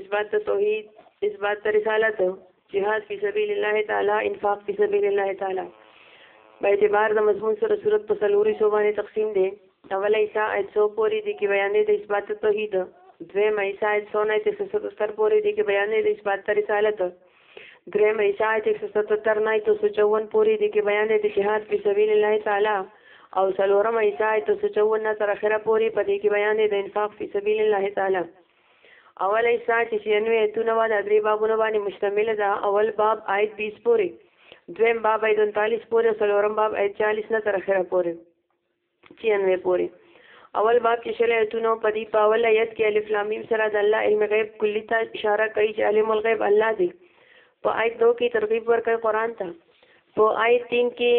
اثبات توحید اثبات رسالت جهاد فی سبیل الله تعالی انفاق فی سبیل الله تعالی په اعتبار د مضمون سره صورت په سلوري سو باندې تقسیم دی اوله ایسا آیت سو پوری دی کې بیان دی د اثبات توحید دویم ایسا آیت سو نه تر سو ستر پوری دی کې بیان دی د اثبات رسالت دریم ایسا آیت سو ستر نه تر سو چون پوری دی کې بیان دی د جهاد فی سبیل الله تعالی او سلورم ایسا آیت سو چون نه تر اخره پوری په دې کې بیان دی د انفاق فی سبیل الله تعالی اوله حصه چې شیانوي ایتونه وه دا درې بابونه باندې مشتمل ده اول باب آیت 20 پورې دویم باب آیت 39 پورې او څلورم باب آیت 40 نه تر اخره پورې شیانوي پورې اول باب کې شل ایتونه په دې په اول آیت کې الف لام میم سره د الله علم غیب کلی ته اشاره کوي چې علم الغیب الله دی په آیت 2 کې ترغیب ورکړي قران ته په آیت 3 کې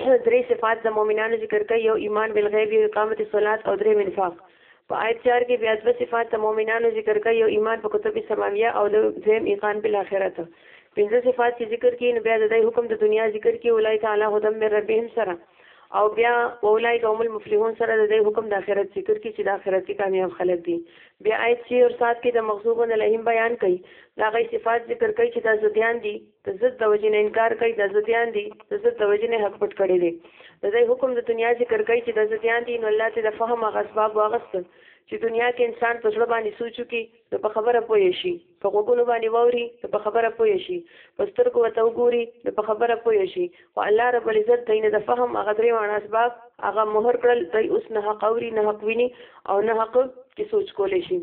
درې صفات د مؤمنانو ذکر کوي، یو ایمان بالغیب، یو اقامت الصلات او درېیم انفاق. په آیت چار کې بیا دوه صفات د مؤمنانو ذکر کوي، یو ایمان په کتب سماویه او دویم ایقان بالآخرة. پنځه صفات چې ذکر کړي نو بیا د دی حکم د دنیا ذکر کړي، اولئک علی هدی من ربهم سره او بیا واولئک هم المفلحون سره د دی حکم د آخرت ذکر کړي چې دا آخرتي کامیاب خلک دي. بیا آیت چه اور سات کې د مغضوبون علیهم بیان کوي، د هغوی صفات ذکر کوي چې دا ضدیان دي، د ضد د وجې نه انکار کوي دا ضدیان دي د ضد د وجې نه حق پټ کړی دی د دې حکم د دنیا ذکر کوي چې د ضدیان دي نو الله ته د فهم هغه اسباب واغستل چې دنیا کې انسان په زړه باندې سوچ وکړي نو په خبره پوه شي په غوږونو باندې ووري نو په خبره پوه شي په سترګو ورته وګوري نو په خبره پوه شي خو الله رب العزت دی نه د فهم هغه درې واړه اسباب هغه مهر کړل دی اوس نه حق اوري نه حق ویني او نه حق کې سوچ کولی شي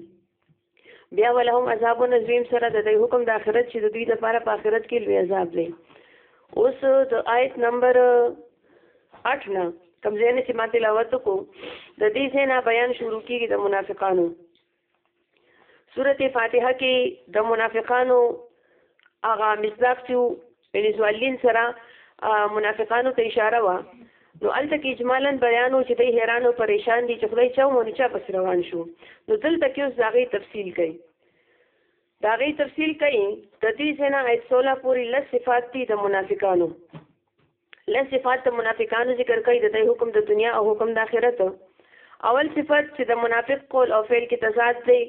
بیا ولهم عذاب نظیم سره د دې حکم د آخرت چې د دوی لپاره په آخرت کې لوی عذاب دی اوس د آیت نمبر 8 نه کوم ځای نه چې ما تلاوت کو د دې ځای نه بیان شروع کیږي د منافقانو سورته فاتحه کې د منافقانو هغه مصداق چې یعنی سوالین سره منافقانو ته اشاره وا نو الته کې اجمالا بیانو چې دوی حیران او پریشان دي چې خدای چا مونږ چا پس روان شو نو دلته کې اوس داغي تفصیل کوي داغي تفصیل کوي د دې سنا ایت 16 پوری لس صفات دي د منافقانو لس صفات د منافقانو ذکر کوي د دې حکم د دنیا او حکم د آخرت اول صفت چې د منافق قول او فعل کې تضاد دی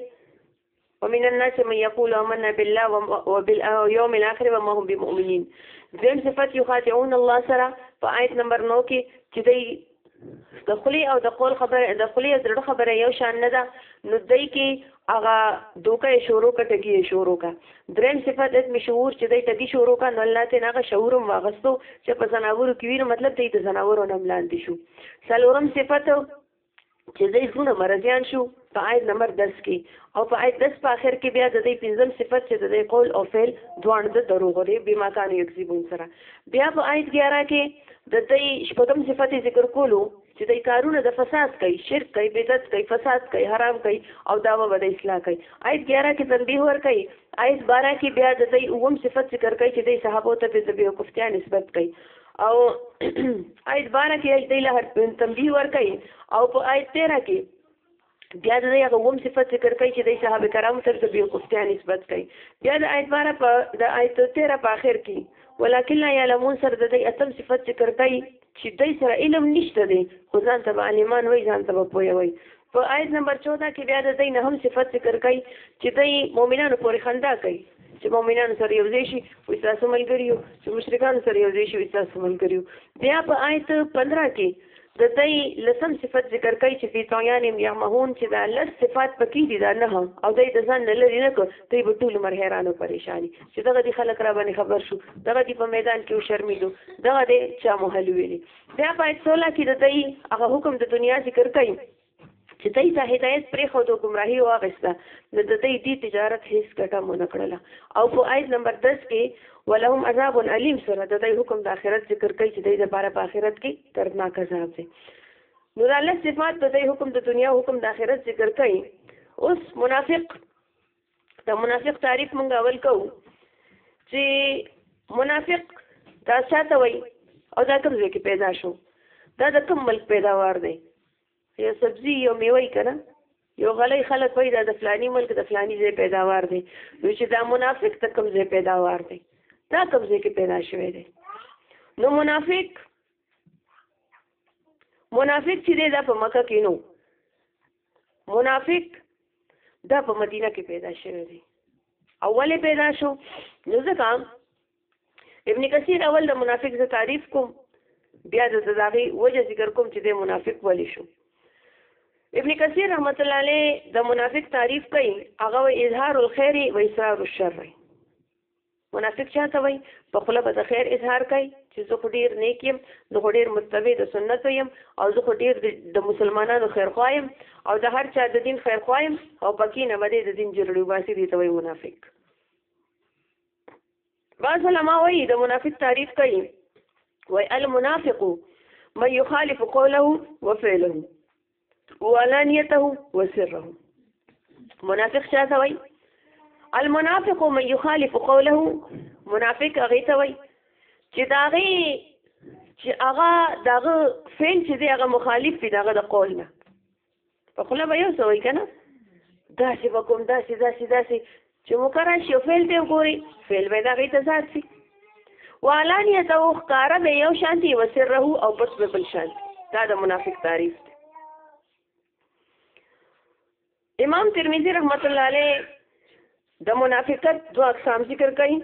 ومن الناس من يقول آمنا بالله وباليوم الاخر وما هم بمؤمنين دویم صفت یخادعون الله سره په آیت نمبر 9 کې چې دی د خلی او د قول خبره د خلی او زړه خبره یو شان نه ده نو دای کې هغه دوکه شروع کا ټکی شروع کا دریم صفات اسم شعور چې دای ټکی شروع کا نو الله ته هغه شعور واغستو چې په زناورو کې ویر مطلب دې د زناورو نم لاندې شو سلورم صفات چې دوی زړونه مرضیان شو په آیت نمبر 10 کې او په آیت 10 په اخر کې بیا د دې پنځم صفت چې د دې قول او فعل دوان د دروغ دی بما کان یکذبون سره بیا په آیت 11 کې د دې شپږم صفت ذکر کولو چې د کارونه د فساد کوي شرک کوي بدعت کوي فساد کوي حرام کوي او داوا ود اصلاح کوي آیت 11 کې تنبیه ور کوي آیت 12 کې بیا د دې اوم صفت ذکر کوي چې د صحابه ته د بیوقفتیا نسبت کوي او آیت 12 کې آیت له تنبیه ورکړي او په آیت 13 کې بیا د هغه وم صفت ذکر کوي چې د صحابه کرامو تر ته بیر قفتیا نسبت کوي بیا د آیت 12 په د آیت 13 په اخر کې ولکن لا یعلمون سر د دې اتم صفت ذکر کوي چې دای سره علم نشته دی خو ځان ته عالمان وای ځان ته پوهه وای په آیت نمبر چوده کې بیا د دوی نه هم صفت ذکر کوي چې دوی مؤمنانو پورې خندا کوي چې مؤمنانو سره یو ځای شي وي تاسو ملګري یو چې مشرکانو سره یو ځای شي وي تاسو ملګري یو بیا په آیت پندره کې د دوی لسم صفت ذکر کوي چې فی طغیانهم یعمهون چې دا لس صفات پکې دي دا نه او دوی د ځان نه لرې نه کړ دوی به ټول عمر حیران او پریشاني چې دغه دي خلک را باندې خبر شو دغه دي په میدان کې وشرمېدو دغه دی چا مو حل ویلي بیا په آیت سوله کې د دی هغه حکم د دنیا ذکر کوي چې دی ته هدایت پرېښود او ګمراهي واغېسته نو د دی دې تجارت هیڅ ګټه مو نه کړله او په آیت نمبر دس کې ولهم عذاب علیم سره د دی حکم د آخرت ذکر کوي چې دی دپاره په آخرت کې دردناک عذاب دی نو د الله صفات د دی حکم د دنیا حکم د آخرت ذکر کوي اوس منافق د منافق تعریف مونږ اول کوو چې منافق دا چاته وای او دا کوم ځای کې پیدا شو دا د کوم ملک پیداوار دی یو سبزی یو میوه کنه یو غلی خلک وای دا د فلانی ملک د فلانی ځای پیداوار دی نو چې دا منافق د کوم ځای پیداوار دی دا کوم ځای کې پیدا شوی دی نو منافق منافق چې دی دا په مکه کې نو منافق دا په مدینه کې پیدا شوی دی اول پیدا شو نو ځکه ابن کثیر اول د منافق ز تعریف کوم بیا د زداغي وجه ذکر کوم چې د منافق ولی شو ابن کثیر رحمت الله علیه د منافق تعریف کوي هغه اظهار الخير و اسرار الشر منافق چاته وای په خله به د خیر اظهار کوي چې زه خو ډیر نیک یم زه خو ډیر متبع د سنت یم او زه خو ډیر د مسلمانانو خیر خوایم او د هر چا د دین خیر خوایم او پکې نه بده د دین جوړړي واسي دي ته وای منافق بعض علما وایي د منافق تعریف کوي وای المنافق من يخالف قوله وفعله وعلانيته وسره منافق چا ته وای المنافق من يخالف قوله منافق هغه ته وای چې داغه چې هغه داغه فعل چې دی هغه مخالف دی داغه د قول نه په خله به یو څه وای کنه داسې به کوم داسې داسې داسې چې مکرر شي فعل ته وګوري فعل به دغه تضاد سي وعلانیت او خکاره به یو شانتی وسره او پس به بل شانتی دا د منافق تعریف دی امام ترمذی رحمت الله علیه د منافقت دو اقسام ذکر کړي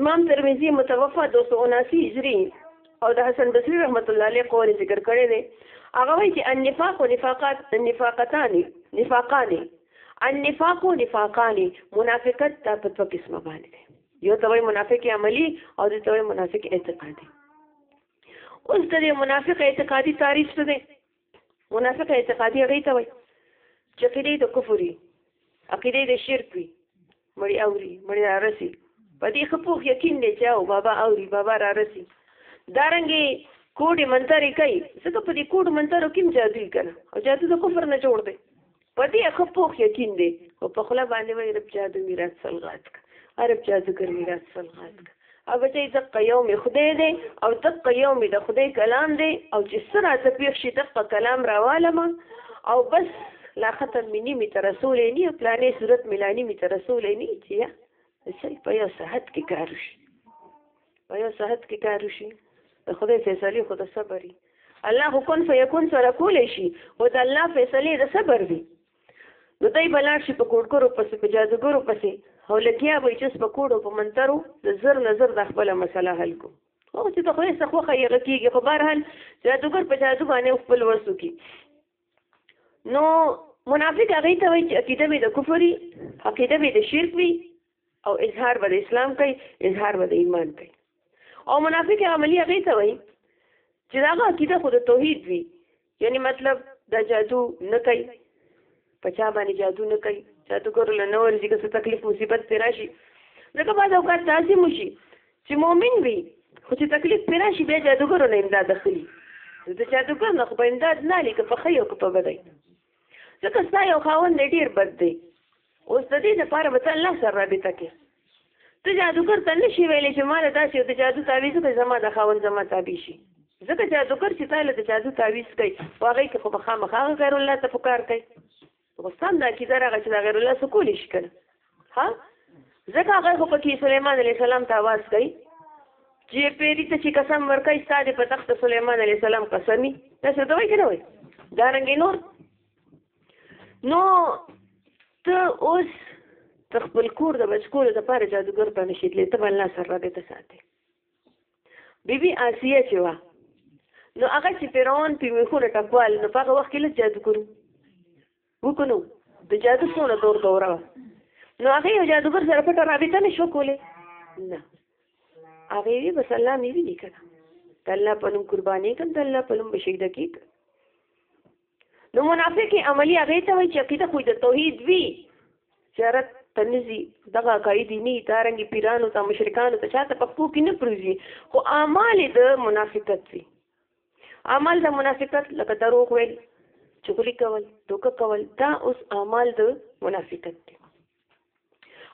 امام ترمذی متوفا 279 هجری او د حسن بصری رحمت الله علیه قول ذکر کړي دي هغه وایي چې النفاق او نفاقات نفاقتان نفاقان النفاق نفاقان منافقت دا په دوه قسمه باندې دی یو ته وایي منافق عملی او دې ته وایي منافق اعتقادي اوس د دې منافق اعتقادي تعریف څه دی منافق اعتقادي هغه ته وایي چې کله د کفر عقیده د شرک وي مړی اوري مړی را رسی په دې خپوخ یقین دی چې او بابا اوري بابا را رسی دارنګي کوډي منتري کوي ځکه په دې کوډ منترو کې جادو کنه او جادو د کفر نه جوړ دی په دې خپوخ یقین دی او په خلا باندې وایي رب جادو میراث سلغات عرب جادوګر میراث سلغات او بچی دقه یو می خدای دی او دقه یو می د خدای کلام دی او چې څه راته پیښ شي دقه کلام راوالم او بس لا ختم می نیمې ته رسولی نی او پلانې صورت می لا نیمې ته رسولی نی چې یا بچی په یو ساعت کې کار وشي په یو ساعت کې کار وشي د خدای فیصلې خو د صبر الله حکم فیکون سره کولی شي خو د الله فیصلې د صبر دي نو دای بلار شي په کوډکرو پسې په جادوګرو پسې او لګیا وي چې په کوډو په منترو د زر نظر د خپل مسله حل کو او چې ته خو یې څخه خو یې کیږي خو بهر حال جادوګر په جادو باندې خپل وسو کی نو منافق هغه ته وایي چې عقیده به د کفر عقیده به د شرک وي او اظهار به د اسلام کوي اظهار به د ایمان کوي او منافق عملی هغه ته وایي چې داغه عقیده خود توحید وي یعنی مطلب دا جادو نه کوي پچا باندې جادو نه کوي جادوګر له نور ځکه څه تکلیف مصیبت پر راشي لکه بعد اوقات داسې مشي چې مؤمن وي خو چې تکلیف پر راشي بیا جادوګر نه امداد اخلي د جادوګر نه خو به امداد نه لیکه په خیو کې په بدای ځکه ستا یو خاوند دی ډېر بد دی اوس د دې لپاره به ته الله سره رابطه کې ته جادوګر ته نه شي ویلی چې ما له داسې د جادو تعویز وکړي زما د خاوند زما تابع شي ځکه جادوګر چې تا له د جادو تعویز کوي په هغې کې خو به خامخا غیر الله ته پکار کوي غوستان دا عقیده راغله چې دا غیر الله څه کولی شي که ها ځکه هغه خو پکې سليمان عليه السلام ته आवाज کوي چې پیری ته چې قسم ورکړي ستاسو په تخت سليمان عليه السلام قسمي تاسو ته وایي کنه وایي دا رنګ نور نو ته اوس ته خپل کور د بچکولو د پاره جادوګر ته نشي تللی ته بل نه سره راغې ته ساتي بیبي آسیه چې وه نو هغه چې فرعون په میخونه ټکوال نو په هغه وخت کې له جادوګرو وکړو د جادو څونه دور دوره وه نو هغه یو جادوګر سره پټه رابطه نه شو کولی نه هغه وی بس الله مې ویني کړه د الله په نوم قرباني کوم د الله په نوم بشهید کیږ نو منافق عملی هغه ته وایي چې عقیده خو د توحید وی چرت تنزي دغه عقاید نه تارنګي پیرانو ته مشرکانو ته چاته پخپو کې نه پروزي خو اعمال د منافقت وی اعمال د منافقت لکه دروغ ویل چغلی کول دوکه کول دا اوس اعمال د منافقت دي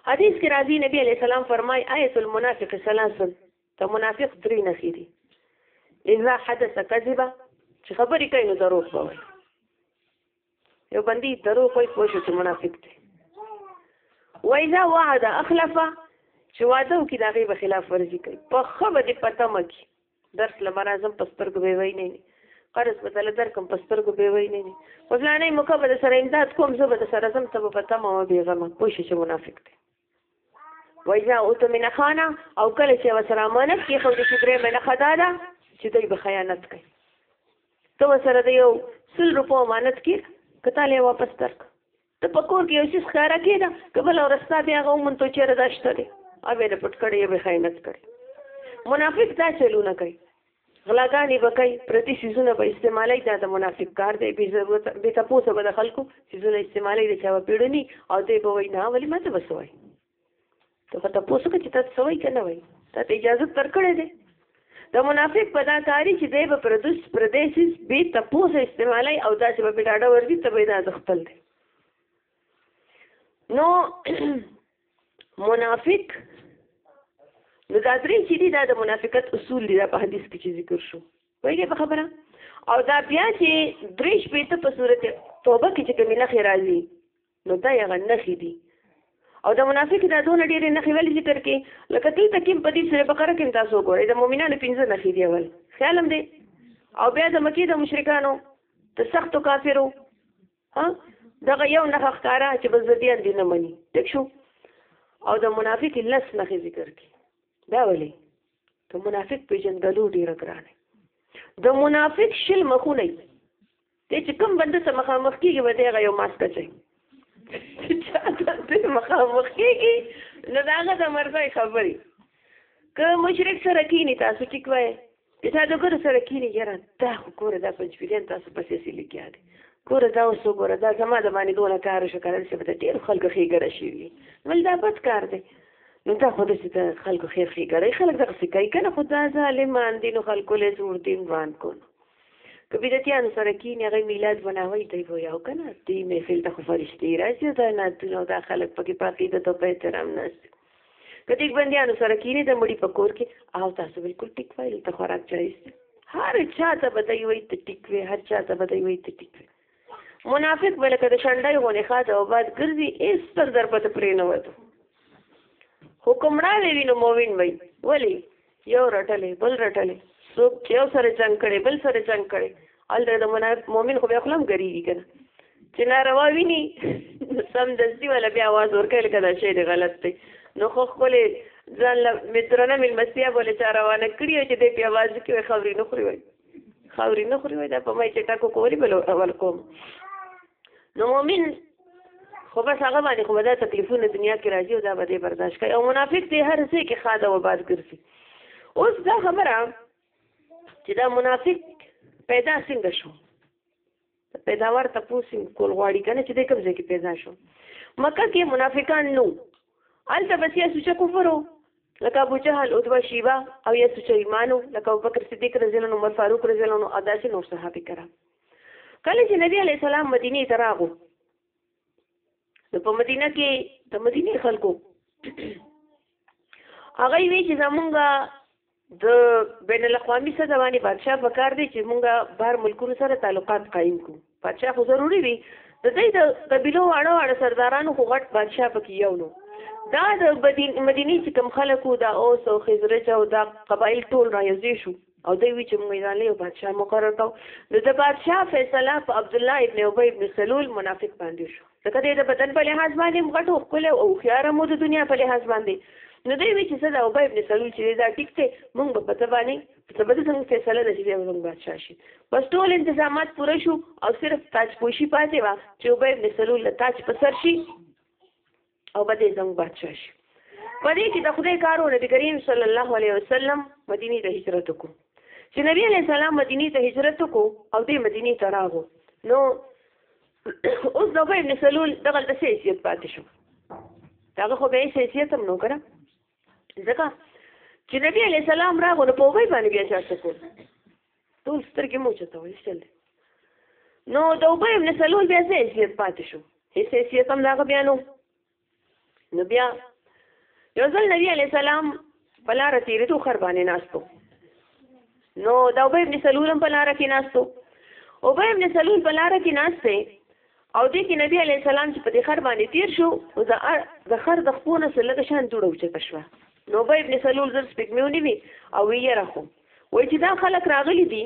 حدیث کې راځي نبی علی السلام فرمای آیت المنافق ثلاث ته منافق درې نخې دي اذا حدث كذبا چې خبرې کوي نو دروغ به وایي یو بندي دروغ وایي پوه شو چې منافق دی و اذا وعد اخلف چې وعده وکړي د هغې به خلاف ورزي کوي په ښه به دې پته مکي درس له مرازم په سترګو به وای نه قرض به دل درکم په سترګو به وای نه وزلانه موقع به سره امداد کوم زه به سره زم ته په تمه و به غم پوښی چې منافق دی وایزا او ته من خانه او کله چې وسره امانت کې خو دې درې مې نه خدا ده چې دوی به خیانت کوي ته وسره د یو سل روپو امانت کې کته له واپس درک ته په کور کې یو څیز ښکاره کې ده که بله ورځ تا بیا هغه وموند ته چېرې دا شته دی او بیا یې پټ کړی یا بیا خیانت کړی منافق دا چلونه کوي غلاګانې به کوي پردي څیزونه به استعمالوي دا د منافق کار دی بې ضرورت بې تپوسه به د خلکو څیزونه استعمالوي د چا به پیړني او دی به وایي نه ولې ما ته به څه وایي ته په تاسو کې چې تاسو وایي کنه وایي ته اجازه درکړې ده د منافق په دا کاری چې دی به پردوس پردیسیس به تپوس استعمالي او دا چې به ډاډه ورځي ته به دا خپل دی نو منافق نو دا درې چې دي دا د منافقت اصول دي دا په حدیث کې چې ذکر شو وایي په خبره او دا بیا چې درې شپې ته په صورت توبه کې چې کومه لخي راځي نو دا یې هغه نښې دي او د منافق دا دونه ډېرې نښې ولې ذکر کړي لکه دلته کې په دې سورې بقره کې تاسو وګورئ د مؤمنانو پنځه نښې دي اول خیال هم دی او بیا د مکې د مشرکانو د سختو کافرو ها دغه یو نښه ښکاره چې بس د دې دین نه مني ټیک شو او د منافق لس نښې ذکر کړي دا ولې د منافق پیژندګلو ډیره ګرانه د منافق شل مخونه دی چې کوم بنده سره مخامخ کېږي به دی هغه یو ماسک اچوي چې چا ته مخامخ کېږي نو د هغه د مرزای خبرې که مشرک سره کېني تاسو ټیک وایې چې تا د ګورو سره کېني یاره دا خو ګوره دا پنجپیریان تاسو پسې سې لګیا دی ګوره دا اوس وګوره دا زما د باندې دونه کار شو کړل چې به د ډېرو خلکو ښېګړه شوي ول دا بد کار دی نو دا خو داسې د خلکو خیر ښېګړی خلک دغسې کوي که نه خو دا ظالمان دي نو خلکو له زور دین روان کړو که بدعتیانو سره کینې هغه میلاد مناوي دی وای او کنه دې محفل ته خو فرشتي راځي دا نعتونه او دا خلک پکې په عقیدت او په احترام ناست که دې بندیانو سره کینې د مړي په کور کې او تاسو بالکل ټیک وای دلته خوراک جایز دی هر چا ته به دی وای ته ټیک وې هر چا ته به دی وای ته ټیک وې منافق به لکه د شنډای غونې خاطه او بعد ګرځي هیڅ تر در پته پرې نه وته حکمران وي نو مومن وي ولی یو رټلې بل رټلې څوک چې یو سره جنگ کړي بل سره جنگ کړي الته د منافق مومن خو بیا خپلم ګریږي کنه چې ناروا ویني سم دستی ولا بیا आवाज ورکړي لکه دا شی دی غلط دی نو خو خپل ځان له مترنه مل مسیح بوله چا روانه کړی چې دې په आवाज کې خبرې نه خوري وایي خاوري نه خوري وای دا په مې چې ټاکو کوري بل اول کوم نو مؤمن خو بس هغه باندې خو دا تکلیفونه دنیا کې راځي او دا به دې برداشت کوي او منافق دې هر څه کې خاده و باد ګرځي اوس دا خبره چې دا منافق پیدا څنګه شو د پیداوار تپوس کول غواړي کنه چې د کوم ځای کې پیدا شو مکه کې منافقان نو الته بس یا سوچ کفرو لکه ابو جهل او دوا شیبا او یا سوچ ایمانو لکه ابوبکر صدیق رضی الله عنه عمر فاروق رضی الله عنه ادا سي نور صحابه کرام کله چې نبی علی السلام مدینه ته راغو نو په مدینه کې د مدینه خلکو هغه وی چې زمونږه د بین الاقوامي سره باندې بادشاہ په کار دی چې مونږه بهر ملکونو سره تعلقات قائم کو بادشاہ خو ضروری وي د دې د قبيلو اړه اړه سردارانو خو غټ بادشاہ پکې یو نو دا د مدینه چې کم خلکو دا اوس او خزرج او دا قبایل ټول را یوځې شو او دی وی چې موږ ځان له بادشاہ مقرر کو نو د بادشاہ فیصله په عبد الله ابن ابي ابن سلول منافق باندې شو ځکه د بدن په لحاظ باندې غټو خپل او خيار مو د دنیا په لحاظ باندې نو دی وی چې صدا ابي ابن سلول چې دا ټیک ته موږ په پته باندې څه بده څنګه فیصله د چې موږ بادشاہ شي بس ټول انتظامات پوره شو او صرف تاج پوشي پاتې وا چې ابي ابن سلول تاج په سر شي او به دې زموږ بادشاه شي په دې کې د خدای کارو نبی کریم صلی الله علیه وسلم مدینه ته هجرت وکړو چې نبی علیه السلام مدینه ته هجرت وکړو او دې مدینه ته راغو نو اوس نو ابن سلول دغه د سیاست پاتې شو هغه خو به سیاست هم نو کړه ځکه چې نبی علیه السلام راغو نو په وای باندې بیا چا څه کو ټول سترګې مو چتول شل نو د اوبه ابن سلول بیا څه حیثیت پاتې شو هیڅ حیثیت هم دغه بیا نو نو بیا یو ځل نبی علی السلام په لار تیرېدو خر باندې ناستو نو د اوبه ابن سلول هم په لار کې ناستو اوبه ابن سلول په لار کې ناشته او دې کې نبی علی السلام چې په دې خر باندې تیر شو او د خر د خپونه سره لږ شان جوړو چې کښوا نو به ابن سلول زر سپګمیونی وی او یې راخو وای چې دا خلک راغلي دي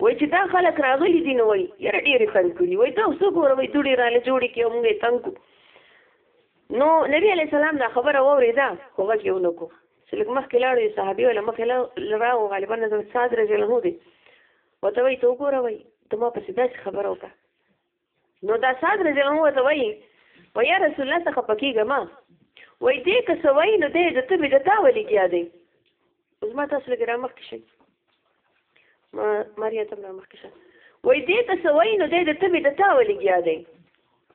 وای چې دا خلک راغلي دي نو وای یاره ډېرې تنګ کړي وای ته اوس وګوره وای دوړې راله جوړې کړي او موږ یې تنګ کړو نو نبی علیه السلام دا خبره واورېده خو غږ یې ونه کړو چې لږ مخکې لاړو یې صحابي وله مخې له راغو غالبا د سعد رضی الله دی ورته وایي ته وګوره وایي ته ما پسې داسې خبره وکړه نو دا سعد رضی الله عنه ته وایي و یا رسول الله څخه پکېږه ما وایي دې که څه وایي نو دی د تبې د تا ولې ګیا دی اوس ما تاسو لږ رامخکې شئ ما ماریا ته رامخکې شه وای دې ته سوي نو دې د تبي د تا ولګیا دی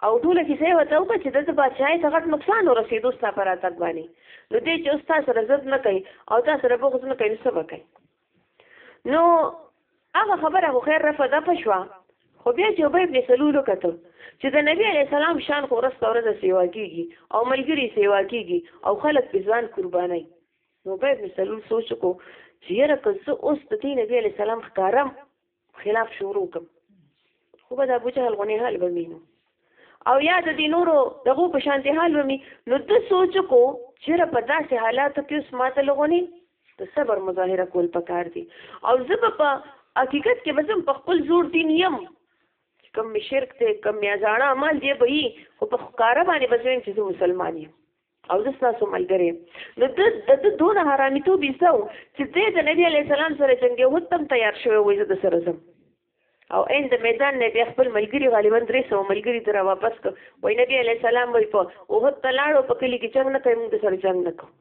او ټول کیسه وته او چې د بادشاہي ته غټ نقصان ورسېدو ستا پر اتګ باندې نو دې چې اوس تاسو سره زړه نه کوي او تاسو سره بغض نه کوي څه وکړي نو هغه خبره خو خیر رفع ده پښوا خو بیا چې به ابن سلول کته چې د نبی علی سلام شان خو ورځ تورځه سیوا کیږي او ملګری سیوا کیږي او خلک په ځان قربانای نو به ابن سلول سوچ کو چې یره که زه اوس د دې نبی علی سلام ښکارم خلاف شروع کوم خو به د ابو جهل غونې حال به مینو او یا د دې نورو دغو په شانتې حال به می نو د سوچ کو چېره په داسې حالاتو کې اوس ماته لغونې د صبر مظاهره کول پکار دي او زه به په حقیقت کې به زم په خپل زور دین یم کم می شرک دی کم می ازاړه عمل دی به یي خو په ښکاره باندې به زه چې زه مسلمان یم او زه ستاسو ملګری نو د د دونه حرامي توب ایسته و چې دی د نبي علیه السلام سره جنګې هود تم تیار شوی وای زه د سره ځم او عین د میدان نه بیا خپل ملګري غالبا درې سوه ملګري تر واپس کړ وایي نبي علیه السلام وایي په اوهد ته لاړو په کلي کې جنګ نه کوي موږ سره جنګ نه کوو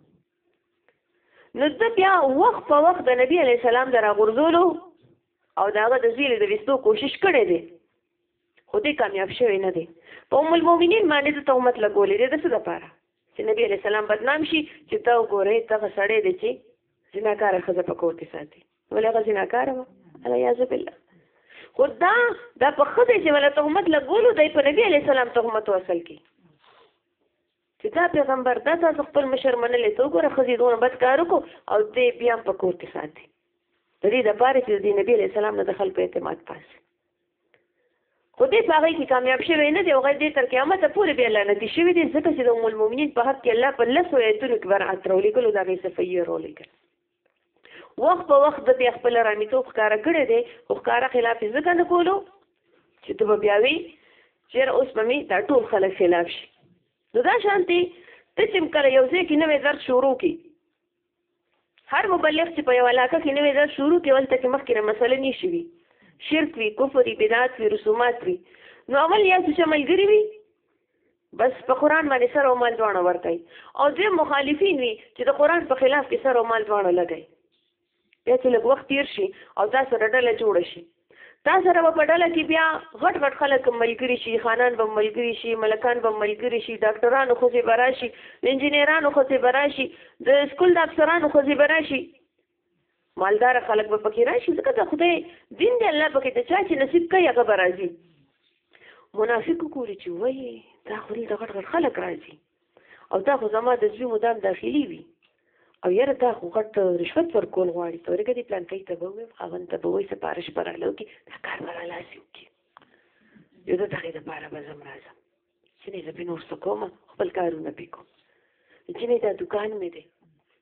نو ده بیا وخت په وخت د نبي علیه السلام د راغورځولو او د هغه د زیلې د ویستو کوشش کړی دی خو دې کامیاب شوی نه دی په ام المؤمنین باندې د تهمت لګولې دی د څه لپاره چې نبی علی السلام بدنام شي چې دا وګورئ دغه سړی دی چې زناکاره ښځه په کور کې ساتي ولې هغه زناکاره وه الیاذ بالله خو دا دا په ښځې چې ولا تهمت لګولو دی په نبی علی السلام تهمت وصل کی چې دا پیغمبر دا تاسو خپل مشر منلې ته وګوره خزي دونه بد کار وکړو او دې بیا په کور کې ساتي د دې د پاره چې د نبی له سلام نه د خلکو اعتماد پاس خو دې په هغه کې کامیاب شوی نه دی او غیر دې تر قیامت پورې بیا لعنتی شوی دی ځکه چې د ام المؤمنین په حق کې الله په لسو ایتونو کې برعت راولېږلو د هغې صفیه راولېږل وخت په وخت د بیا خپل رامیتوب ښکارا کړی دی خو ښکارا خلاف یې ځکه نه کولو چې ته به بیا وي چېر اوس به مې دا ټول خلک خلاف شي نو دا شانتي ته چې کله یو ځای کې نوې درد شروع کی هر مبلغ چې په یو علاقه کې نوې درد شروع کی ولته کې مخکې مسله نشي وي شرک وي کفر وي بدعت وي رسومات وي نو اول یا چې ملګری وي بس په قران باندې سر او مال دواړه ورکړي او دوی مخالفین وي چې د قران په خلاف کې سر او مال دواړه لګي بیا چې لږ وخت تیر شي او دا سره ډله جوړ شي دا سره په ډله کې بیا غټ غټ خلک ملګری شي خانان به ملګری شي ملکان به ملګری شي ډاکټرانو خو براشي انجنیرانو خو براشي د سکول د افسرانو خو براشي مالدار خلک به پکې راشي ځکه د خدای دین دی الله پکې د چا چې نصیب کوي هغه به راځي منافق کولی چې وایي دا خو دلته غټ غټ خلک راځي او دا خو زما د زوی مدام داخلي وي او یاره دا خو غټ رشوت ورکول غواړي ته ورګه دې پلان کوي ته به ویم خاون ته به وایي سپارښت به راله وکړي دا کار به راله سي وکړي یو د دغې دپاره به زم راځم چې نه زه پې نور څه کوم خپل کارونه پې کوم چې نه دا دکان مې دی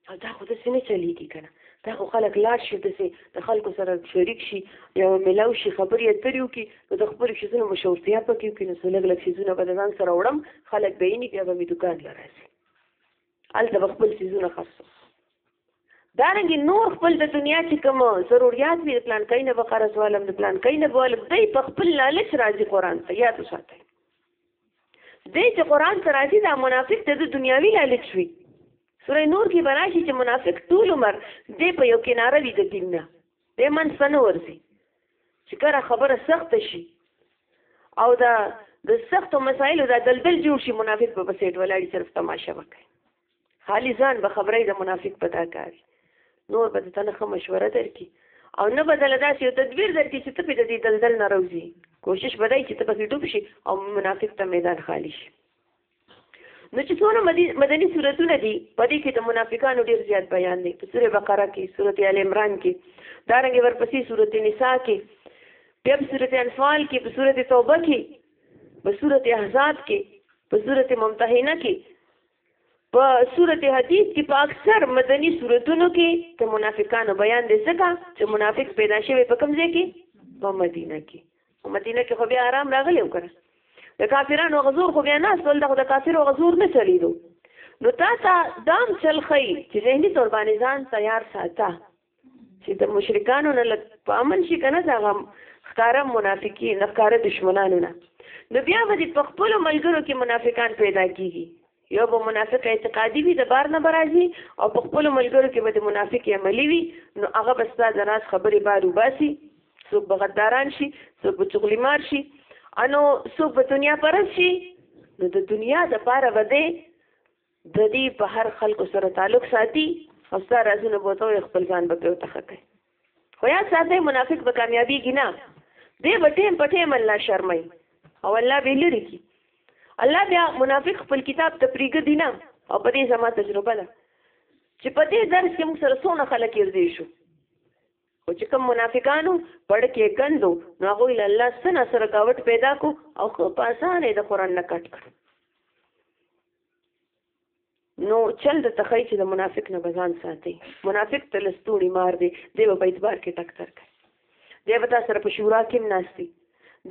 او دا خو داسې نه چلېږي که نه دا خو خلک لاړ شي داسې د خلکو سره شریک شي یو ملاو شي خبرې اترې وکړي نو د خپلو ښځونو مشورتیا پکې وکړي نو څه لږ لږ ښځونه به د ځان سره وړم خلک به یې بیا به مې دکان له راځي هلته به خپل څیزونه خرڅو دارنګې نور خپل د دنیا چې کوم ضروریات وي د پلان کای نه به قرض والم د پلان کای نه به والم دی په خپل لالچ راځي قرآن ته یاد وساتئ دی چې قرآن ته راځي دا منافق ته د دنیاوي لالچ وي سوره نور کې براشي چې منافق ټول عمر دی په یو کناره وي د دین نه دې منځ ته نه ورځي چې کله خبره سخته شي او دا د سختو مسایلو دا دلدل جوړ شي منافق به بسېټ ولاړي صرف تماشه وکړي خالی ځان به خبرې د منافق په دا کوي نور به ته نه مشوره درکې او نه بدل داسې یو تدبیر درکې چې ته په دې دلدل نه راوځي کوشش بدای چې ته پکې ډوب شي او منافق ته میدان خالی شي نو چې څونه مدني صورتونه دي په دې کې د منافقانو ډیر زیات بیان دی په سوره بقره کې سوره ال عمران کې دارنګ ورپسې سوره نساء کې بیا په سوره انفال کې په سوره توبه کې په سوره احزاب کې په سوره ممتحنه کې په صورت حدیث کې په اکثر مدني صورتونو کې د منافقانو بیان دی ځکه چې منافق پیدا شوی په کوم ځای کې په مدینه کې په مدینه کې خو بیا آرام راغلی و کنه د کافرانو غزور خو بیا نه سول د کافرو غزور نه چلیدو نو تا ته دام چل خی چې ذهني تور باندې ځان تیار ساته چې د مشرکانو نه لږ په امن شي کنه دا غم ښکارا منافقین ښکارا دشمنانو نه نو بیا به په خپل ملګرو کې منافقان پیدا کیږي یو به منافق اعتقادي وي د بار نه به راځي او په خپلو ملګرو کې به د منافق عملي وي نو هغه به ستا د ناز خبرې بار وباسي څوک به غداران شي څوک به چغلیمار شي انو څوک به دنیا پرست شي نو د دنیا د پاره به دی د دې په هر خلکو سره تعلق ساتي او ستا رازونه به ته خپل ځان به پرې وتخه کوي خو یاد ساتئ منافق به کامیابیږي نه دی به ټیم په ټیم الله شرمای او الله به لري کی الله بیا منافق خپل کتاب ته پریګ دی نه او په دې زما تجربه ده چې په دې درس کې موږ سره څونه خلک یې شو خو چې کوم منافقانو پړ کې کندو نو هغه له الله سره سره کاوت پیدا کو او په اسانه د قران نه کټ کړ نو چل د تخی چې د منافق نه بزان ساتي منافق ته لستوړي مار دی دی په اعتبار کې ټک تر کوي دی به تاسو سره په شورا کې ناشتي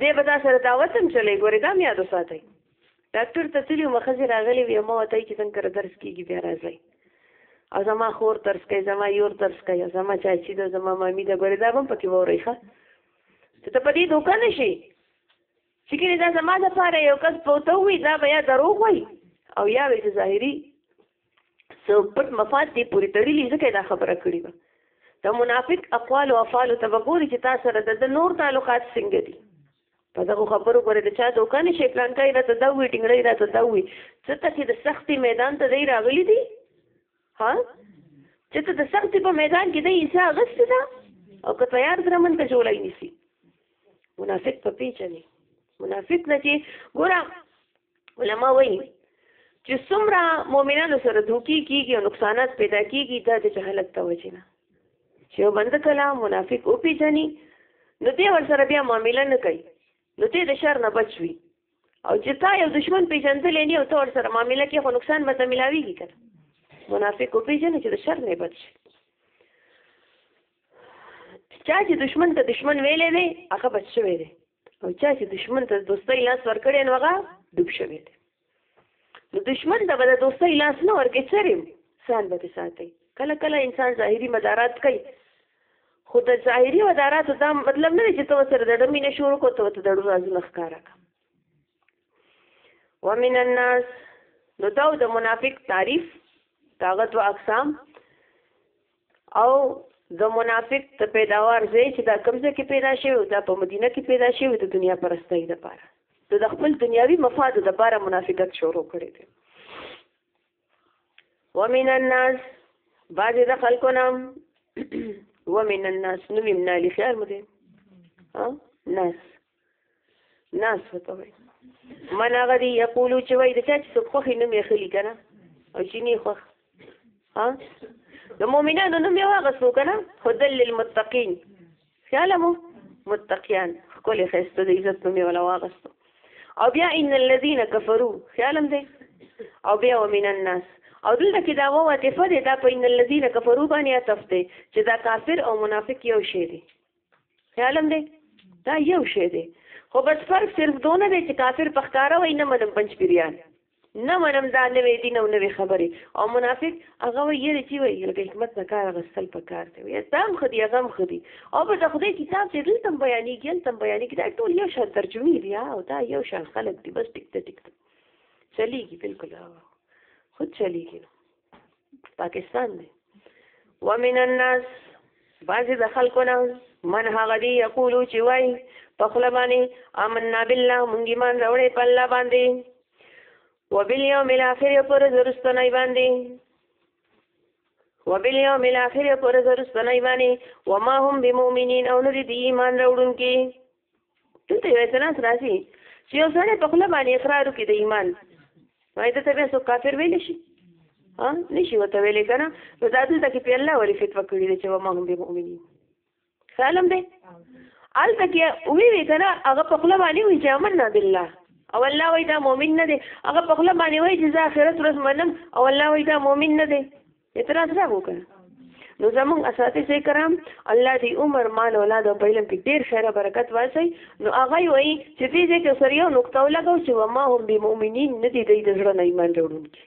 دی به تاسو سره دعوت هم چلی ګوري دا مې یادو ساتي ډاکټر ته تللی مخزه راغلی وي ما وته چې څنګه درس کیږي بیا راځي او زما خور درس کوي زما یور درس کوي زما چاچی ده زما مامی ده ګوري دا هم پکې ووري ښه ته په دې دوکان شي چې کله دا زما د پاره یو کس پوته وي دا به یا دروغ وي او یا وي چې ظاهري سو پټ مفاد دی پوری تړلی ځکه دا خبره کړې و د منافق اقوال او افعال ته وګوري چې تاسو سره د نور تعلقات څنګه دي په دغه خبرو پورې د چا دوکان شي پلان کوي راته دا وي ټینګړی راته دا وي څه ته چې د سختي میدان ته دی راغلی دي ها چې ته د سختي په میدان کې د عیسی غسته ده او که تیار درمن ته جوړای نیسی منافق په پیچنې منافق نه چې ګوره علما وایي چې څومره مؤمنانو سره دوکي کیږي او نقصانات پیدا کیږي دا د جهالت ته وجه نه چې یو بند کلا منافق او پیژني نو دې ور سره بیا معامله نه کوي نو دې د شر نه بچوي او چې تا یو دشمن پیژندلې نه او ته ورسره معامله کې خو نقصان به ته ملاویږي که منافق وپېژنه چې د شر نه بچ شي چا چې دشمن ته دشمن ویلې دی هغه بچ شوی دی او چا چې دشمن ته دوستۍ لاس ورکړی نو هغه ډوب شوی دی نو دشمن ته به د دوستۍ لاس نه ورکې چرې ځان به دې ساتئ کله کله انسان ظاهري مدارات کوي خو د ظاهري وداراتو دا مطلب نه دی چې ته ورسره د ډه مینه شروع کړو ته ورته د ډه رازونه ښکاره کړه ومن الناس نو دا د منافق تعریف داغه دوه اقسام او د منافق د پیداوار ځای چې دا کمزه کې پیدا شوی دا په مدینه کې پیدا شوی د دنیا پرستۍ لپاره د خپل دنیاوی مفاد لپاره منافقت شروع کړی دی ومن الناس بعض د خلکو نام ومن الناس نو مم نالی خیال مو دی ها ناس ناس وته وي من هغه دی یقولو چې وای د چا چې څوک خوخي نو مې خلی کنه او چې نه خوخ ها د مؤمنانو نو مې واغسو کنه هدل للمتقین خیال مو متقیان ښکلې ښایسته د عزت نوم یې ولا واغستو او بیا ان الذین کفرو خیال هم دی او بیا ومن الناس او دلته کې دا وو عاطفه دی دا په ان الذین کفرو باندې عطف دی چې دا کافر او منافق یو شی دی خیال هم دی دا یو شی دی خو بس فرق صرف دونه دی چې کافر پخکاره وای نه منم پنځ پیریان نه منم دا نوې دین او نوې خبرې او منافق هغه وایي یاره چې وایي لکه حکمت نه کار اخیستل په کار دی وایي دا هم ښه دي هغه هم ښه دي او په د خدای کتاب چې دلته هم بیانېږي هلته هم بیانېږي دا ټول یو شان ترجمې دي او دا یو شان خلک دي بس ټیک ته ټیک ته چلیږي بلکل خود چلیږي نو پاکستان دی ومن الناس بعضې د خلکو نه من هغه دی یقولو چې وای په خوله باندې آمنا بالله مونږ ایمان راوړی په الله باندې وبالیوم الاخر پر زرستنی باندې وبالیوم الاخر پر زرستنی باندې وما هم بمؤمنین او نه دی ایمان راوړونکي دلته یو اعتراض راځي چې یو سړی په خپل باندې اقرار وکړي د ایمان وای ته به سو کافر ویل شي ها نشي وته ویل کنه نو دا دلته کې په الله ورې فتوا کړی دی چې ما هم به مؤمنین سلام دی الته کې وی وی کنه هغه په خپل باندې وی چې امن نه بالله او الله وای دا مؤمن نه دی هغه په خپل باندې وای چې زه آخرت ورځ منم او الله وای دا مؤمن نه دی اعتراض را وکړ نو زمون اساتذ کرام الله دی عمر مال اولاد او پیلم کې ډیر خیره برکت واسي نو هغه وایي چې دې ځکه سر یو نقطه ولګو چې وما هم بمؤمنین ندی دی د زړه نه ایمان وروړونکي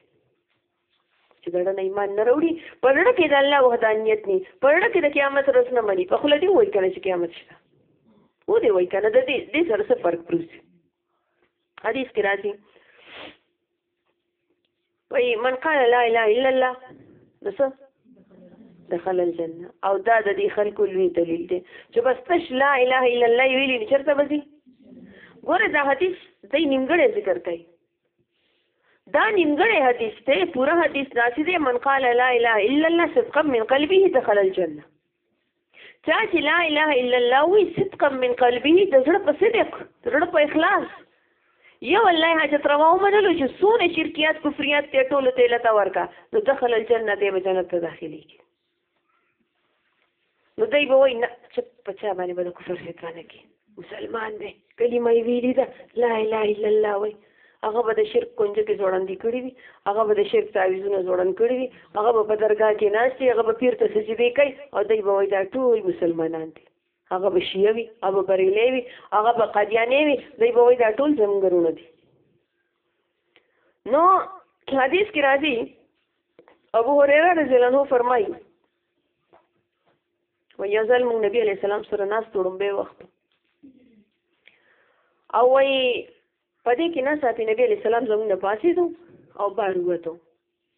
چې دړه نه ایمان نه وروړي پرړه کې د الله وحدانیت ني پرړه کې د قیامت ورځ نه مني په خله دی وایي کنه چې قیامت شته و دی وایي کنه د دې سره څه فرق پروسي حدیث کې راځي وای من قال لا اله الا الله نو څه دخل الجنه او دا د دې خلکو لوی دلیل دی چې بس تش لا اله الا الله ویلي چرته بزي ګوره دا حدیث دې نیمګړی ذکر کوي دا نیمګړی حدیث دی پوره حدیث داسې دی من قال لا اله الا الله صدقا من قلبه دخل الجنه چا چې لا اله الا الله وی صدقا من قلبه د زړه په صدق زړه په اخلاص یو الله حاجت روا ومنلو چې څونه شرکیات کفریات ته ټول ته لته ورکا نو دخل الجنه ته به جنت ته داخلي نو دوی به وای نه چې په چا باندې به کفر فتوانه کې مسلمان دی کلمه یې ویلي ده لا اله الا الله وایي هغه به د شرک کونجه کې ځوړندې کړي وي هغه به د شرک تعویزونه ځوړند کړي وي هغه به په درګاه کې ناست وي هغه به پیر ته سجدې کوي او دی به وایي دا ټول مسلمانان دي هغه به شیعه وي هغه به بریلی وي هغه به قادیانې وي دی به وایي دا ټول زمونږ وروڼه دي نو حدیث کې راځي ابو هريره رضی الله عنه فرمایي و یو ځل مونږ نبی علیه السلام سره ناس تړمبه وخت او وی پدې کې نه ساتي نبی علیه السلام زمونږ نه پاسې دو او بار وته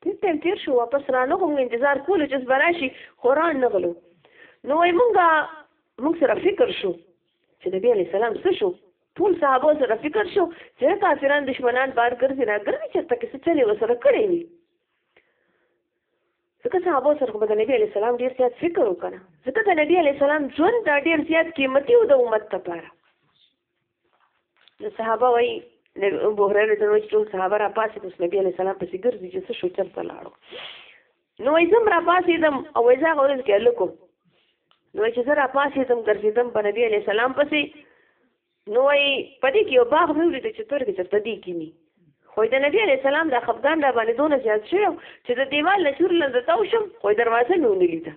تیر ټیم تیر شو واپس را نه کوم انتظار کولو چې براشي قران نه غلو نو وای مونږه مونږ سره فکر شو چې نبی علیه السلام څه شو ټول صحابه سره فکر شو چې کافران دشمنان بار ګرځي را ګرځي چې تک څه چلی وسره کړی وي ځکه صحابو سره خو به د نبی علیه السلام ډیر زیات فکر وکړه ځکه د نبی علیه السلام ژوند دا ډیر زیات قیمتي و د امت لپاره نو صحابه وایي ابو هريره رضی الله ټول صحابه را پاسې د نبی علیه السلام پسې ګرځي چې څه شو چرته لاړو نو وایي زم را پاسې دم او وایي زه غوړل کې لکو نو چې زه را پاسې دم ګرځېدم په نبی علیه السلام پسې نو وایي په دې کې یو باغ مې ولید چې تورکې چرته دی کینی خو د نبی علیه السلام د خفګان را باندې دونه زیات شوی چې د دیوال نه چور لنځ تاو شم خو دروازه مې ونه لیده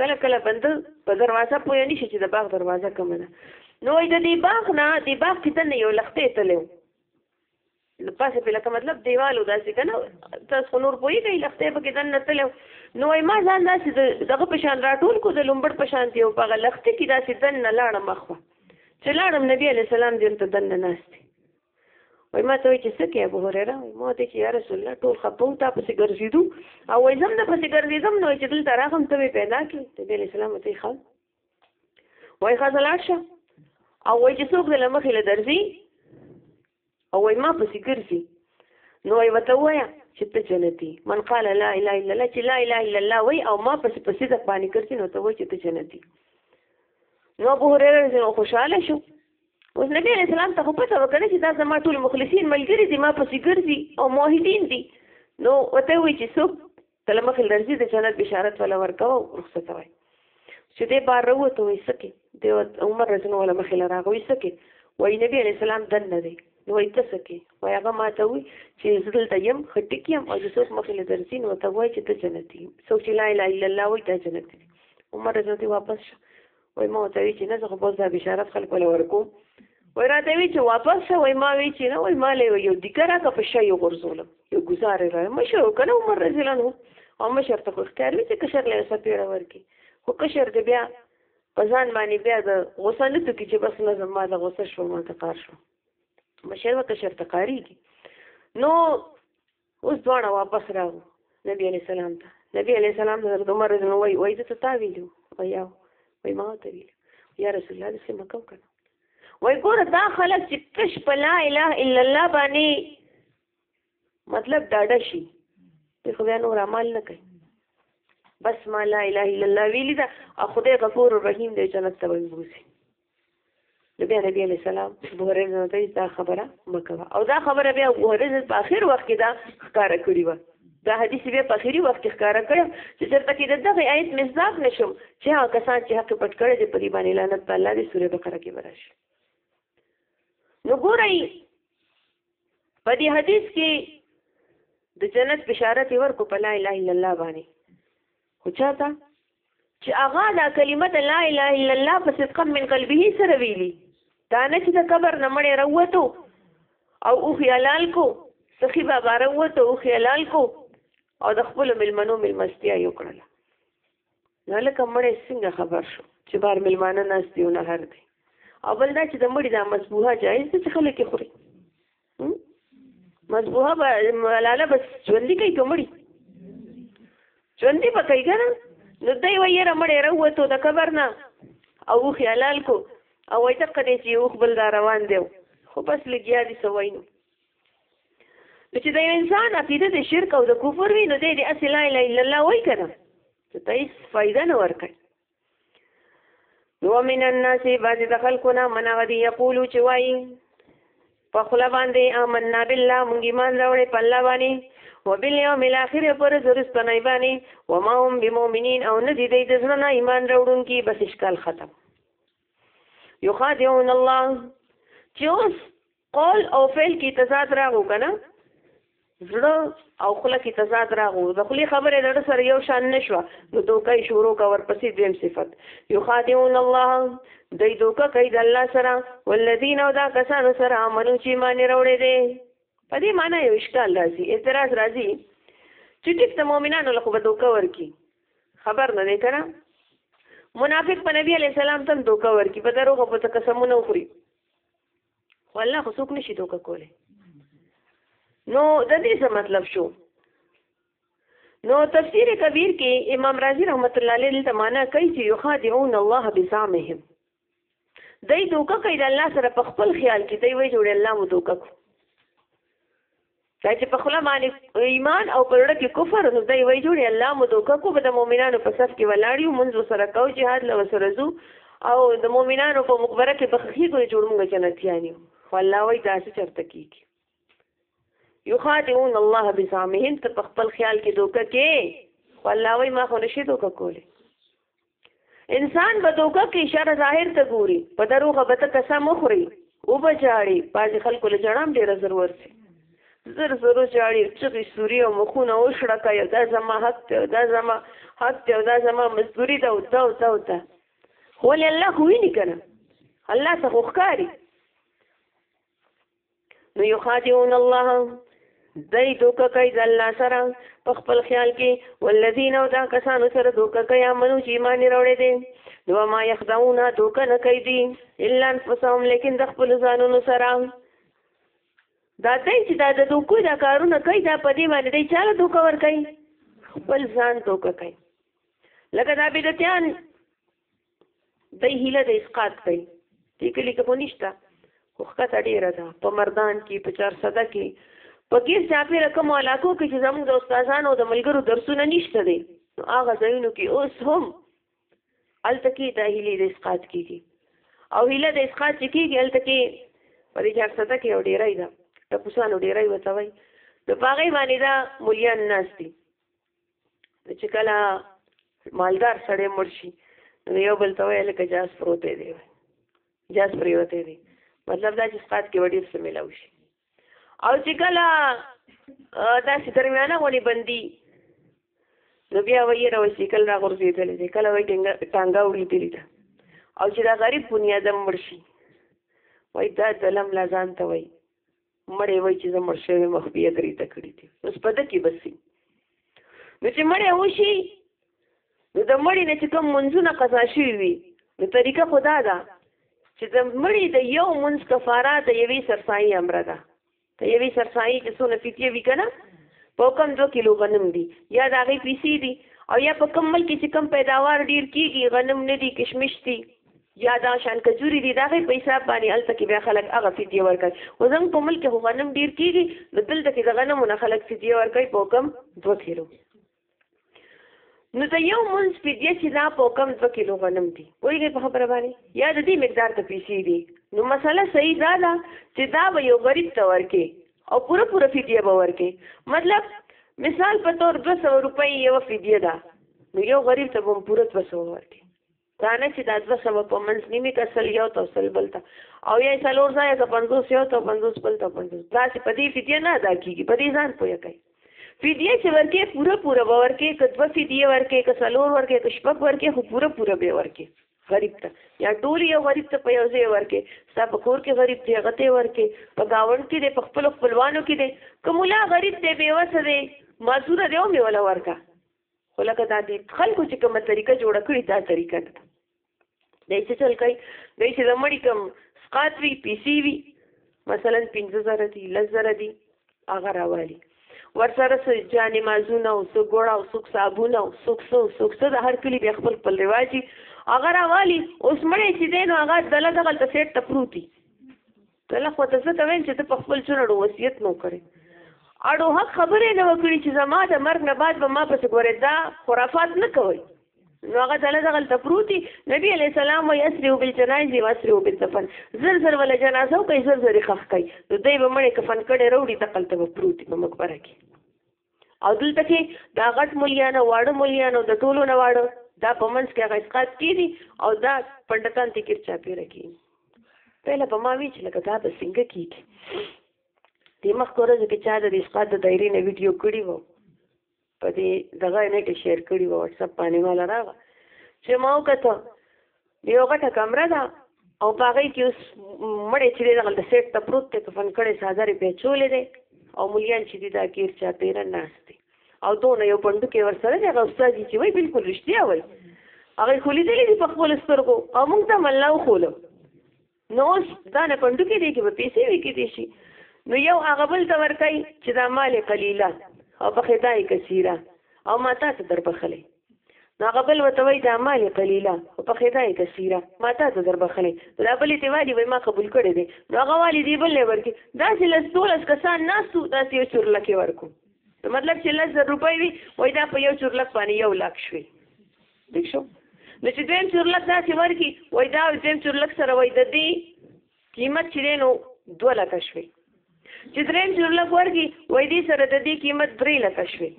کله کله بنده په دروازه پوه نه شي چې د باغ دروازه کومه ده نو د دې باغ نه د باغ کې دنه یو لخته تلو نو پاسه په لکه مطلب دیوالو داسې کنه تاسو خو نور پوهیږئ لخته به کې دنه تلو نو وایم ما ځان داسې دغه په شان راټول کو د لومبړ په شان دی او په لخته کې داسې دنه لاړم مخه چې لاړم نبی علی سلام دې ته دنه ناشته وای ما ته وای چې څه کې ابو هريره وای ما ته چې یا رسول الله ټول خپو تا پسې ګرځیدو او وای زم نه پسې ګرځیدم نو چې دلته راغم ته پیدا کی ته دې اسلام ته ښه وای خزلاشه او وای چې څوک دلته مخې له درځي او وای ما پسې ګرځي نو وای وته وایا چې ته جنتی من قال لا اله الا الله چې لا اله الا الله وای او ما پسې پسې د باندې ګرځي نو ته وای چې ته جنتی نو ابو هريره خوشاله شو اوس نبی علیہ السلام ته پته وکړه چې دا زما ټول مخلصین ملګری دي ما پسې ګرځي او موحدین دي نو وته وی چې څوک ته له مخې لرزي د جنت بشارت ولا ورکوه او رخصته وایي چې دی بار راووت وایي څه کې د عمر رضنو ولا مخې له راغوي څه کې وایي نبي علیه السلام دننه دی نو وایي ته څه کې وایي هغه ما ته وایي چې زه دلته یم ښه ټیک یم او چې څوک مخې له درځي نو ته وایي چې ته جنتي څوک چې لا اله الا الله وایي دا جنتي عمر رضنو دی واپس شه وای ما ورته وی چې نه زه خو بس دا بشارت خلکو له ورکوم وای راته وی چې واپس شه وای ما وی چې نه وای ما له یو دیکه راکه په شی غورځولم یو ګزارې را مشر وکړه عمر رضی الله عنه او مشر ته خو اختیار وی چې کشر له سپیړه ورکی خو کشر دې بیا په ځان باندې بیا د غوسه نه توکي چې بس لازم ما د غوسه شو ما ته کار شو مشر وکړه شرط قاریږي نو اوس دواړه واپس راغو نبی علیه السلام ته نبی علیه السلام ته حضرت عمر رضی الله وای وای ته تا ویلو وای یاو وای ما ته ویلو یا رسول الله دې سم کو کنه وای ګوره دا خلک چې تش په لا اله الا الله باندې مطلب ډاډه شي په خو بیا نور عمل نه کوي بس ما لا اله الا الله ویلی دا خدای غفور الرحیم دې جنت ته وبوسي نو بیا نبی علیہ السلام ابو هريره نه ته دا خبره مکوه او دا خبره بیا ابو هريره په اخر وخت کې دا ښکارا کړی و دا حدیث بیا په اخري وخت کې ښکارا کړ چې چرته کې دغه آیت مزداق نشم چې هغه کسان چې حق پټ کړي دې په دې باندې لعنت په الله دې سورې بقره کې براشي نو ګورئ په دې حدیث کې د جنت بشارت ورکو په لا اله الا الله باندې خو چاته چې هغه دا کلمه د لا اله الا الله په صدقا من قلبه سره ویلي دا نه چې د قبر نه مړې راووتو او اوښي حلال کو سخي بابا راووتو اوښي حلال کو او د خپلو میلمنو میلمستیا یې وکړله نو هلکه مړی څنګه خبر شو چې بار میلمانه ناست دي او نهر دی او بل دا چې د مړي دا مصبوحه جایز ده چې خلک یې خوري مذبوحه به ملاله بس ژوندي کوي که مړي ژوندي به کوي که نه نو دی وایي یاره مړی راووتو د قبر نه او اوښ یې حلال کو او وایي دقه دی چې اوښ بل را روان دی خو بس لګیا دي څه وایي نو نو چې د یو انسان عقیده د شرک او د کفر وي نو دی د هسې لا اله الا الله وایي که نه ته هېڅ فایده نه ورکوي ومن الناس بعض د خلقنا من غدي یقول چې وایي په خلا باندې آمنا بالله مونږ ایمان راوړې په الله باندې وبالیوم الاخر پر زرست نه باندې وما هم بمؤمنین او نه دي د ځنه نه ایمان راوړونکي بس اشکال ختم یخادعون الله چې اوس قول او فعل کې تضاد راغو کنه زړه او خله کې تضاد راغو د خلی خبره د سره یو شان نشو نو دوکه شروع کا ورپسې دیم صفت یخادعون الله دای دوکه کوي د الله سره والذین او دا کسانو سره امنو چې مان وروړي دي په دې معنی یو اشکال راځي اعتراض راځي چې ټیک د مؤمنانو له خو دوکه ورکی خبر نه دی کنه منافق په نبی علی السلام تم دوکه ورکی په دروغه په قسمونه وخوري خو الله خو څوک نشي دوکه کولی نو د دې څه مطلب شو نو تفسیر کبیر کې امام رازی رحمت الله علیه دلته معنا کوي چې یخادعون الله بزعمهم دای دوکه کوي د الله سره په خپل خیال کې دی وایي جوړ الله مو دوکه کو دا چې په خله باندې ایمان او په لړ کې کفر نو دوی وایي جوړي الله مو دوکه کو به د مؤمنانو په صف کې ولاړ یو منځ سره کو جهاد له وسره زو او د مؤمنانو په مقبره کې بخښي ګل جوړ موږ جنتیان یو خو الله وایي دا څه چرته کیږي یخادعون الله بزعمهم ته په خپل خیال کې دوکه کې خو الله وایي ما خو نشي دوکه کولی انسان په دوکه کې شر ظاهر ته ګوري په دروغه به ته قسم وخوري او به جاړي بعضې خلکو له جړام ډېره زر ورسي زر زرو جاړي چغې سوري او مخونه وشړه که یو دا زما حق دی او دا زما حق دی او دا زما مزدوري ده او دا او دا او دا خو ولې الله خو ویني که نه الله ته خو ښکاري نو یخادعون الله دای دوکه کوي د الله سره په خپل خیال کې والذین او دا کسانو سره دوکه کوي امنو چې ایمان راوړي دي نو ما یخدعون دوکه نه کوي دي الا انفسهم لیکن د خپل ځانونو سره دا دای چې دا د دوکو دا کارونه کوي دا په دې باندې دی چاله دوکه ور کوي خپل ځان دوکه کوي لکه دا بدعتيان دای هیله د اسقاط کوي دې کلی کې خو نشته خو ښکته ډېره ده په مردان کې په چارسده کې په غیر چاپېره کوم علاقو کې چې زموږ د استادانو او د ملګرو درسونه نشته دی نو هغه ځایونو کې اوس هم هلته کې دا هیلې د اسقاط کېږي او هیله د اسقاط چې کېږي هلته کې په دې چارسده کې یو ډېری ده ټپوسانو ډېری ورته وایي نو په هغې باندې دا مولیان ناست دي چې کله مالدار سړی مړ شي نو یو بل ته وایي لکه جاز پروتی دی جاز پریوتی دی مطلب دا چې ستاد کې وړي څه ملاو شي او چې کله داسې درمیانه غونې بندي نو بیا وایي راوي چې کله را غورځېدلی دی کله وایي ټانګه وړېدلې ده او چې دا غریب بنیادم مړ شي وایي دا دلم لا ځان ته وایي مړی وای چې زه مړ شوی مخبي اګري ته کړی دی اوس په ده کې بسي نو چې مړی وشي نو د مړی نه چې کوم منځونه قضا شوي وي نو طریقه خو دا ده چې د مړی د یو منځ کفاره د یوې سرسایي امره ده د یوې سرسایي چې څونه فیتیه وي که نه په کم دوه کیلو غنم دي یا د هغې پیسې دي او یا په کم ملک چې کم پیداوار ډیر کیږي غنم نه دي کشمش دي یا دا شان کجوري دي دا غي په حساب باندې الته کې بیا خلک هغه فدیه ورکړي او زموږ په ملک خو غنم ډیر کیږي نو دلته کې د غنمو نه خلک فدیه ورکړي په کم 2 کیلو نو د یو منځ فدیه چې دا په کم 2 کیلو غنم دي پوهیږئ په خبره باندې یا د دې مقدار ته پیسې دي نو مسله صحیح دا ده چې دا به یو غریب ته ورکې او پوره پوره فدیه به ورکې مطلب مثال په تور 200 روپۍ یو فدیه ده نو یو غریب ته به پوره 200 ورکې دا نه چې دا دوه سوه په منځ نیمې که سل یو ته سل بل ته او یا څلور ځایه که پنځوس یو ته پنځوس بل ته پنځوس داسې په دې فدیه نه ادا کېږي په دې ځان پوه کوي فدیه چې ورکې پوره پوره به ورکې که دوه فدیه ورکې که څلور ورکې که شپږ ورکې خو پوره پوره به ورکې غریب ته یا ټول یو غریب ته په یو ځای ورکې ستا په کور کې غریب دی هغه ته ورکې په ګاونډ کې دی په خپلو خپلوانو کې دی که ملا غریب دی بېوسه دی معذوره دی هم یې وله ورکه خو لکه دا دي خلکو چې کومه طریقه جوړه کړې دا طریقه نه ده دی څه چل کوي دی چې د مړي کوم سقاط وي پیسې وي مثلا پنځه زره دي لس زره دي هغه راوالي ورسره څه جانې مازونه او څه ګوړه او څوک صابونه او څوک څه او څوک څه د هر کلي بیا خپل خپل رواجي هغه راوالي اوس مړی چې دی نو هغه دله دغلته سیټ ته پروت دي کله خو ته ځکه ویل چې ته په خپل څونه ډو وصیت نو کړې اړو حق خبرې نه وکړي چې زما د مرګ نه بعد به ما پسې ګورې دا خرافات نه کوي نو هغه دله دغل ته پروتي نبی علی السلام وی اسرو بالجنایز و اسرو بالدفن زر زر ولا جنازه کوي زر زر خخ کوي نو دوی به مړې کفن کړي وروړي دقل ته پروتي په مقبره کې او دلته چې دا غټ مليان او واړه مليان او د ټولو نه واړه دا په منځ کې هغه اسقاط کیږي او دا پندتان ته کې چا پیره کی پهله په ما وی چې لکه دا به څنګه کیږي د مخ کورز کې چا د اسقاط د دایرې نه ویډیو کړی وو په دې دغه نه کې شیر کړی وو واتس اپ باندې مال راغ چې ما وکړه یو غټه کمره ده او په هغې کې اوس مړی چې دی دغلته سیټ ته پروت دی کفن کړی څادر یې پیچولی دی او ملیان چې دي دا کیر چاپېره ناست دی او دونه یو پنډوکی ورسره دی هغه استاد چې وایي بلکل رښتیا وایي هغه خو لیدلی دي په خپلو سترګو او موږ ته هم الله وښولو نو اوس دا نه پنډوکې دی کې به پیسې وي کې دی شي نو یو هغه بل ته ورکای چې دا مال قلیله او په خدای کثیره او ما تا ته در بخلې نو هغه بل وته وای دا مال قلیله او په خدای کثیره ما تا ته در بخلې نو دا بل ته والی وای ما قبول کړی دی نو هغه والی دی بل ورکی دا چې لس دولس کسان ناستو دا چې یو چورلکې ورکو مطلب چې لس زر روپۍ وي وای دا په یو چورلک باندې یو لاک شوي دی شو نو چې دویم چورلک داسې ورکي وای دا دویم چورلک سره وای د دې قیمت چې دی نو دوه لکه شوي چې دریم چورلک ورکي وای دې سره د دې قیمت درې لکه شوي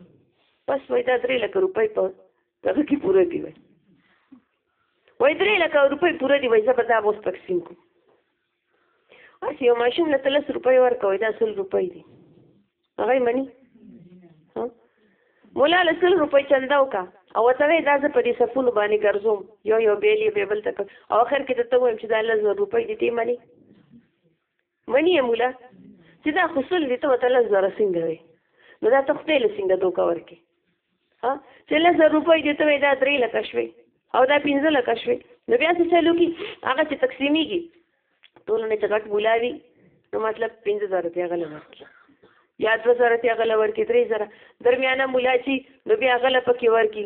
بس وای دا درې لکه روپۍ په دغه کې پوره دي وای وای درې لکه روپۍ پوره دي وای زه به دا اوس تقسیم کوم اسی یو ماشوم له تلس روپۍ ورکوي دا سل روپۍ دي هغه یې مني مولا له سل روپۍ چنده وکړه او ورته وایي دا زه په دې صفونو باندې ګرځوم یو یو بیل یې بیا بل ته او اخر کې درته وایم چې دا لس زره روپۍ دي دې مني مني یې مولا چې دا خو سل دي ته ورته لس زره څنګه وي نو دا ته خدای له څنګه دوکه ورکړي ها چې له زر روپۍ دې ته وې دا درې لکه شوې او دا پنځه لکه شوې نو بیا څه چلو کی هغه چې تقسیمیږي ټول نه چې غټ بولاوي نو مطلب پنځه زر روپۍ غلې ورکړي یا دو زر روپۍ غلې ورکړي درې زر درمیانه مولا چې نو بیا غلې پکې ورکړي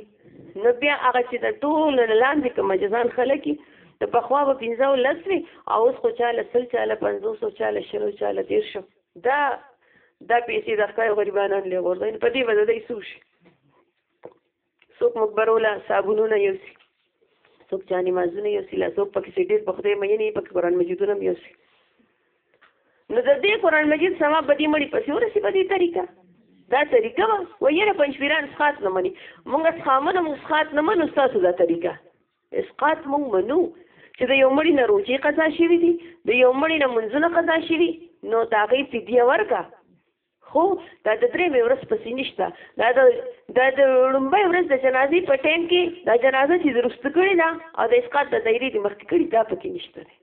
نو بیا هغه چې د ټول نه لاندې کوم جزان خلکې د پخوا به پنځه او لس وي او اوس خو چاله سل چاله پنځوس او چاله شلو چاله دېرشو دا دا پیسې د خدای غریبانان له غورځي په دې وجه دی سوش څوک مقبروله صابونونه یوسي څوک جاني مازونه یوسي لا څوک پکې ډېر په خدای مې نه پکې قران مجیدونه هم یوسي نو د دې قران مجید سما بدی مړي پسې ورسي په دې طریقه دا طریقه و یره پنځپیران څخات نه مني مونږ څخامن مونږ څخات نه منو تاسو دا طریقه اسقاط مونږ منو چې د یو مړي نه روجې قضا شوي دي د یو مړي نه منځونه قضا شوي نو د هغې فدیه ورکه خو دا د درېمې ورځ پسې نشته دا د دا د لومبۍ ورځ د جنازې په ټایم کې دا جنازه چې درست کړې ده او د اسقاط د دایرې د مخکې کړي دا پکې نشته دی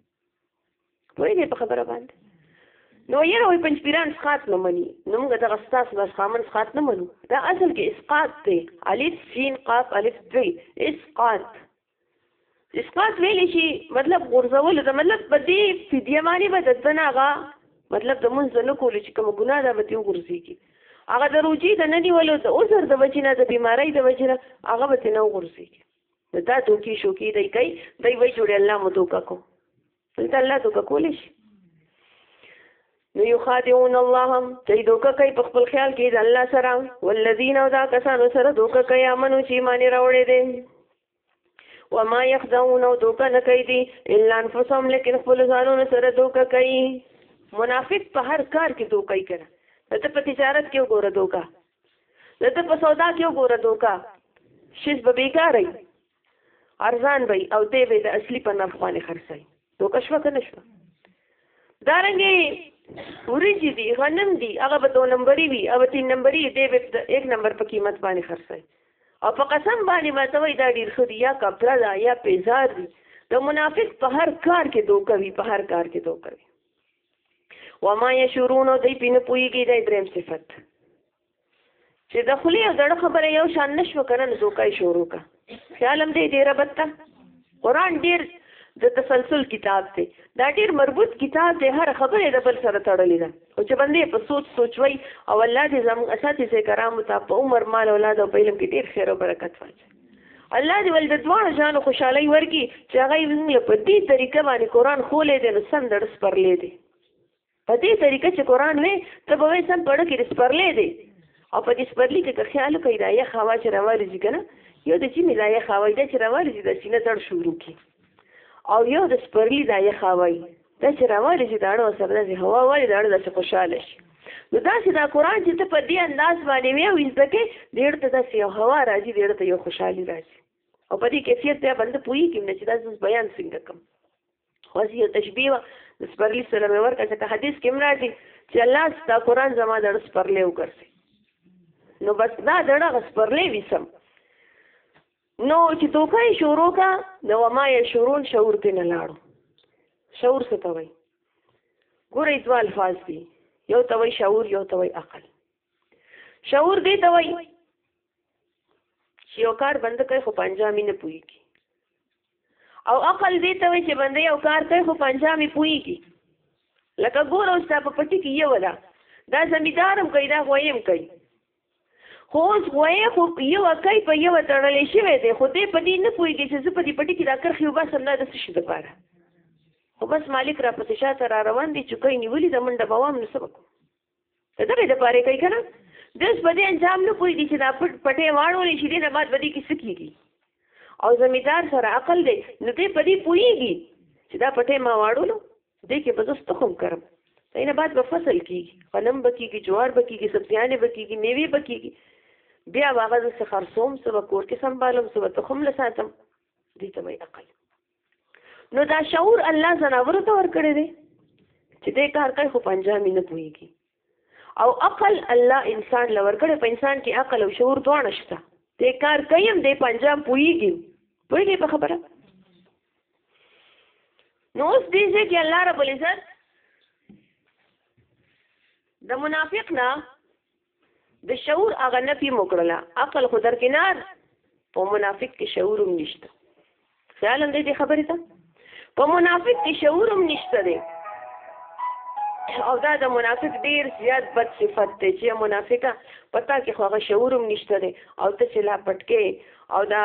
پوه دی په خبره باندې نو یره وای پنځپیران اسقاط نه مني نو موږ دغه ستاس بس خامن اسقاط نه منو دا اصل کې اسقاط دی الف سین قاف الف دی اسقاط اسقاط ویل شي مطلب غورځول دا مطلب په دې فدیه باندې به د تناغه مطلب د منځ نه کول چې کوم ګناه ده به دې غورځيږي هغه د روجي د نه نیولو د عذر د وجې نه د بیماری د وجې نه هغه به دې نه غورځيږي نو دا دوکې شوکې دی کوي دی وایي چې وړې الله مو دوکه کو دلته الله دوکه کولی شي نو یخادعون الله هم دی دوکه کوي په خپل خیال کې د الله سره والذین او دا کسانو سره دوکه کوي امنو چې ایمان یې راوړی دی وما یخدعون او دوکه نه کوي دي الا انفسهم لیکن خپل ځانونو سره دوکه کوي منافق په هر کار کې دوکه کوي کنه ته په تجارت کې وګوره دوکه د ته په سودا کې وګوره دوکا شیز به بیکاره وي ارزان به او دی به د اصلي په نرخ باندې خرڅوي دوکه شوه که نه شوه دارنګې وریجې دي غنم دي هغه به دو نمبري وي هغه تین نمبري دی به د یک نمبر په قیمت باندې خرڅوي او په قسم باندې به ته وایي دا ډېر ښه دي یا کپړه ده یا پیزار دي د منافق په هر کار کې دوکه وي په هر کار کې دوکه وي وما یشورون او دوی پینه پویږي د دریم صفت چې د خلی او دړه خبره یو شان نشو کنه نو څوکای شروع کا خیالم دې دې ربط تا قران ډیر د تسلسل کتاب دی دا ډیر مربوط کتاب دی هر خبره د بل سره تړلې ده او چې باندې په سوچ سوچ وای او الله دې زموږ اساتذه کرام ته په عمر مال اولاد او په علم کې ډیر خیر او برکت واچي الله دې ول د دواړو جانو خوشحالي ورکړي چې هغه یې موږ له په دې طریقه باندې قرآن ښولی دی نو سم د ډه سپرلی دی په دې طریقه چې قرآن وې ته به وې سم په ډه کې د سپرلی دی او په دې سپرلی کې که خیال وکړئ دا یخ هوا چې راوالځي که نه یو د ژمي دا یخ هوا ده چې راوالځي د سینه دړ شروع کړي او یو د سپرلی دا یې خاوي دا چې راوړي چې داړو سره داسې هوا وړي داړو داسې خوشاله شي نو داسې دا قران چې ته په دې انداز باندې وې او زده کې ډېر ته داسې یو هوا راځي ډېر ته یو خوشحالي راځي او په دې کیفیت بیا بنده پوي کې چې دا زوس بیان څنګه کوم خو یو تشبیه و د سپرلی سره مې ورکړه چې حدیث کې مرادي چې الله دا قران زما د سپرلی وګرځي نو بس دا دړه سپرلی وسم نو چې توکه یې شروع کا نو ما یې شرون شعور پې نه لاړو شعور څه ته وایي ګورئ دوه الفاظ دي یو ته وایي شعور یو ته وایي عقل شعور دې ته وایي چې یو کار بنده کوي خو په انجام یې نه پوهېږي او عقل دې ته وایي چې بنده یو کار کوي خو په انجام یې پوهېږي لکه ګوره اوس دا په پټي کې یو ده دا زمیندارم کوي دا غویم کوي خو اوس غوی خو یو کای په یو تړل شوی دی خو دې په دې نه پوهیږي چې زه په دې پټي کې دا کرخي وباسم نه د څه شي لپاره خو بس مالک را پسې شاته را روان دی چې کوي نیولې د منډه به وام نو څه وکړو ته دغه د پاره کوي کنه داس په دې انجام نه پوهیږي چې دا پټ پټې واړول شي دې نه بعد بدی کې څه کیږي او زمیدار سره عقل دی نو دې په دې پوهیږي چې دا پټې ما واړولو دې کې به زه تخم کرم دینه بعد به فصل کیږي غنم به کیږي جوار به کیږي سبزیانې به کیږي میوې به کیږي بیا به هغه زه څه خرڅوم څه به کور کې سنبالم څه به تخم له ساتم دې ته وایي عقل نو دا شعور الله ځناورو ته ورکړی دی چې دې کار کوي خو په انجام یې نه پوهېږي او عقل الله انسان لور کړي په انسان کې عقل او شعور دواړه شته دې کار کویم دې پنجاب پويږي پويږي په خبره نو اوس دې چې الله رب العزت د منافق نه د شعور هغه نفي مکړله عقل خو درکې نه په منافق کې شعور هم نشته خیال هم دې خبرې ته په منافق کې شعور هم نشته دی او دا د منافق ډیر زیات بد صفت دی چې منافقه پتا کې خو هغه شعور هم نشته دی او ته چې لا پټکې او دا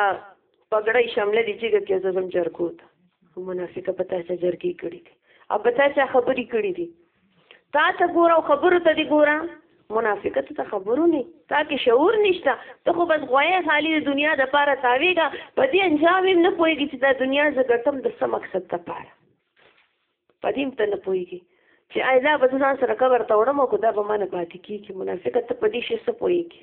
پګړې شامل دي چې کې زم جرکو ته منافقه پتا چې جرګي کړی دی او پتا چې خبرې کړې دي تا ته ګوره او خبرو ته دی ګوره منافقت ته خبرو نه تا کې شعور نشته ته خو بس غوایې خالی د دنیا د پاره تاویږه په دې انجام هم نه پوهېږي چې دا دنیا زه ګټم د څه مقصد دپاره په دې هم ته نه پوهېږي چې آیا دا به زه ځان سره قبر ته وړم او که دا به ما نه پاتې کېږي منافقه ته په دې شي څه پوهېږي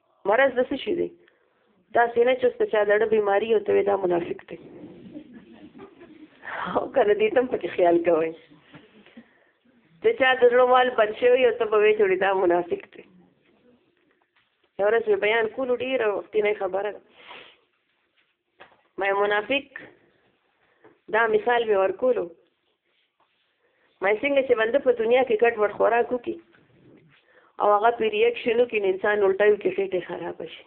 مرض د څه شي دی دا سینه چې ست چا دړه بیماری او ته دا منافق دی او کنه دې تم پکې خیال کوي چې چا د زړوال بند شوی او ته به وې جوړی دا منافق دی یو ورځ بیان کولو ډیر وخت نه خبره مې منافق دا مثال به ورکولو مې څنګه چې بنده په دنیا کې کټ وټ خوراک وکي او هغه په ریاکشنو کې انسان الټایو کې خېټه خراب شي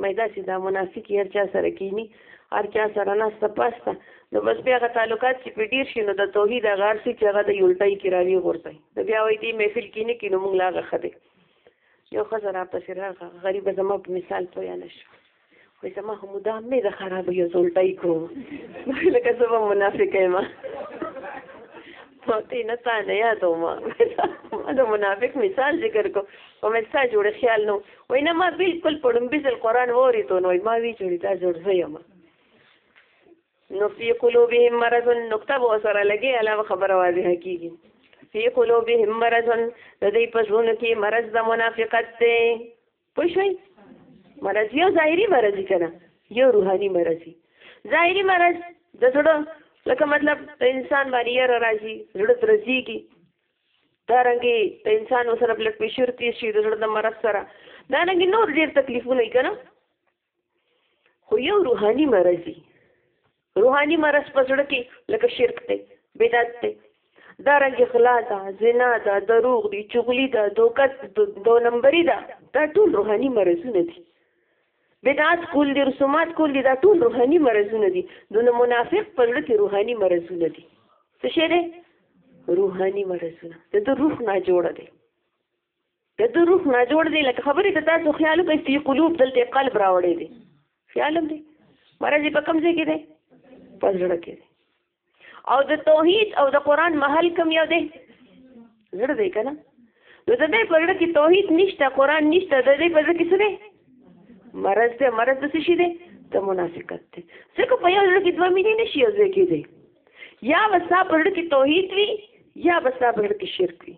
مې دا چې دا منافق هر چا سره کینی هر چا سره نه سپاسته نو بس بیا هغه تعلقات چې په ډیر شي نو د توحید هغه ارسي چې هغه د یولټای کې راوي غورځي د بیا وایي دې محفل کې نه کینو موږ لاغه خده یو خزر اپ سره غریب زما په مثال پویا نشو وای زما هم مدام مې د خراب یو زولټای کو لکه زه به منافق یم ته نه تا نه یادو ما ما د منافق مثال ذکر کو او مې ستا جوړ خیال نو وای نه ما بالکل پړم بزل قران ووري ته نو ما وی جوړی دا جوړ زه یم نو فی قلوبهم مرض نقطه به سره لګي علاوه خبره واضح کیږي فی قلوبهم مرض د دې په ژوند کې مرض د منافقت دی پوه شوئ مرض یو ظاهري مرض کنه یو روحاني مرض ظاهري مرض د زړه لکه مطلب د انسان باندې یې راځي زړه درځيږي دا رنګي د انسان سره بلډ پريشر تي شي د زړه د مرض سره دا رنګي نور ډیر تکلیفونه یې کنه خو یو روحاني مرضی روحاني مرض په زړه کې لکه شرک دی بدعت دی دا رنګ غلا ده زنا ده دروغ دي چغلي ده دوکت دو نمبري ده دا ټول روحاني مرزونه دي بدعت کول دي رسومات کول دي دا ټول روحاني مرزونه دي د منافق په لړ کې روحاني مرزونه دي څه شي دي روحاني مرزونه د روح نه جوړ دي که ته روح نه جوړ دی لکه خبرې ته تاسو خیال وکړئ فی قلوب دلته قلب راوړی دی خیال هم دی مرض په کوم ځای کې دی په زړه کې دی او د توحید او د قران محل کوم یو دی زړه دی کنه نو د دې په زړه کې توحید نشته قران نشته د دې په زړه کې څه دی مرض دی مرض څه شي دی د منافقت دی ځکه په یو زړه کې دوه مینې نشي یو ځای کېدی یا وستا په زړه کې توحید وي یا وستا په زړه کې شرک وي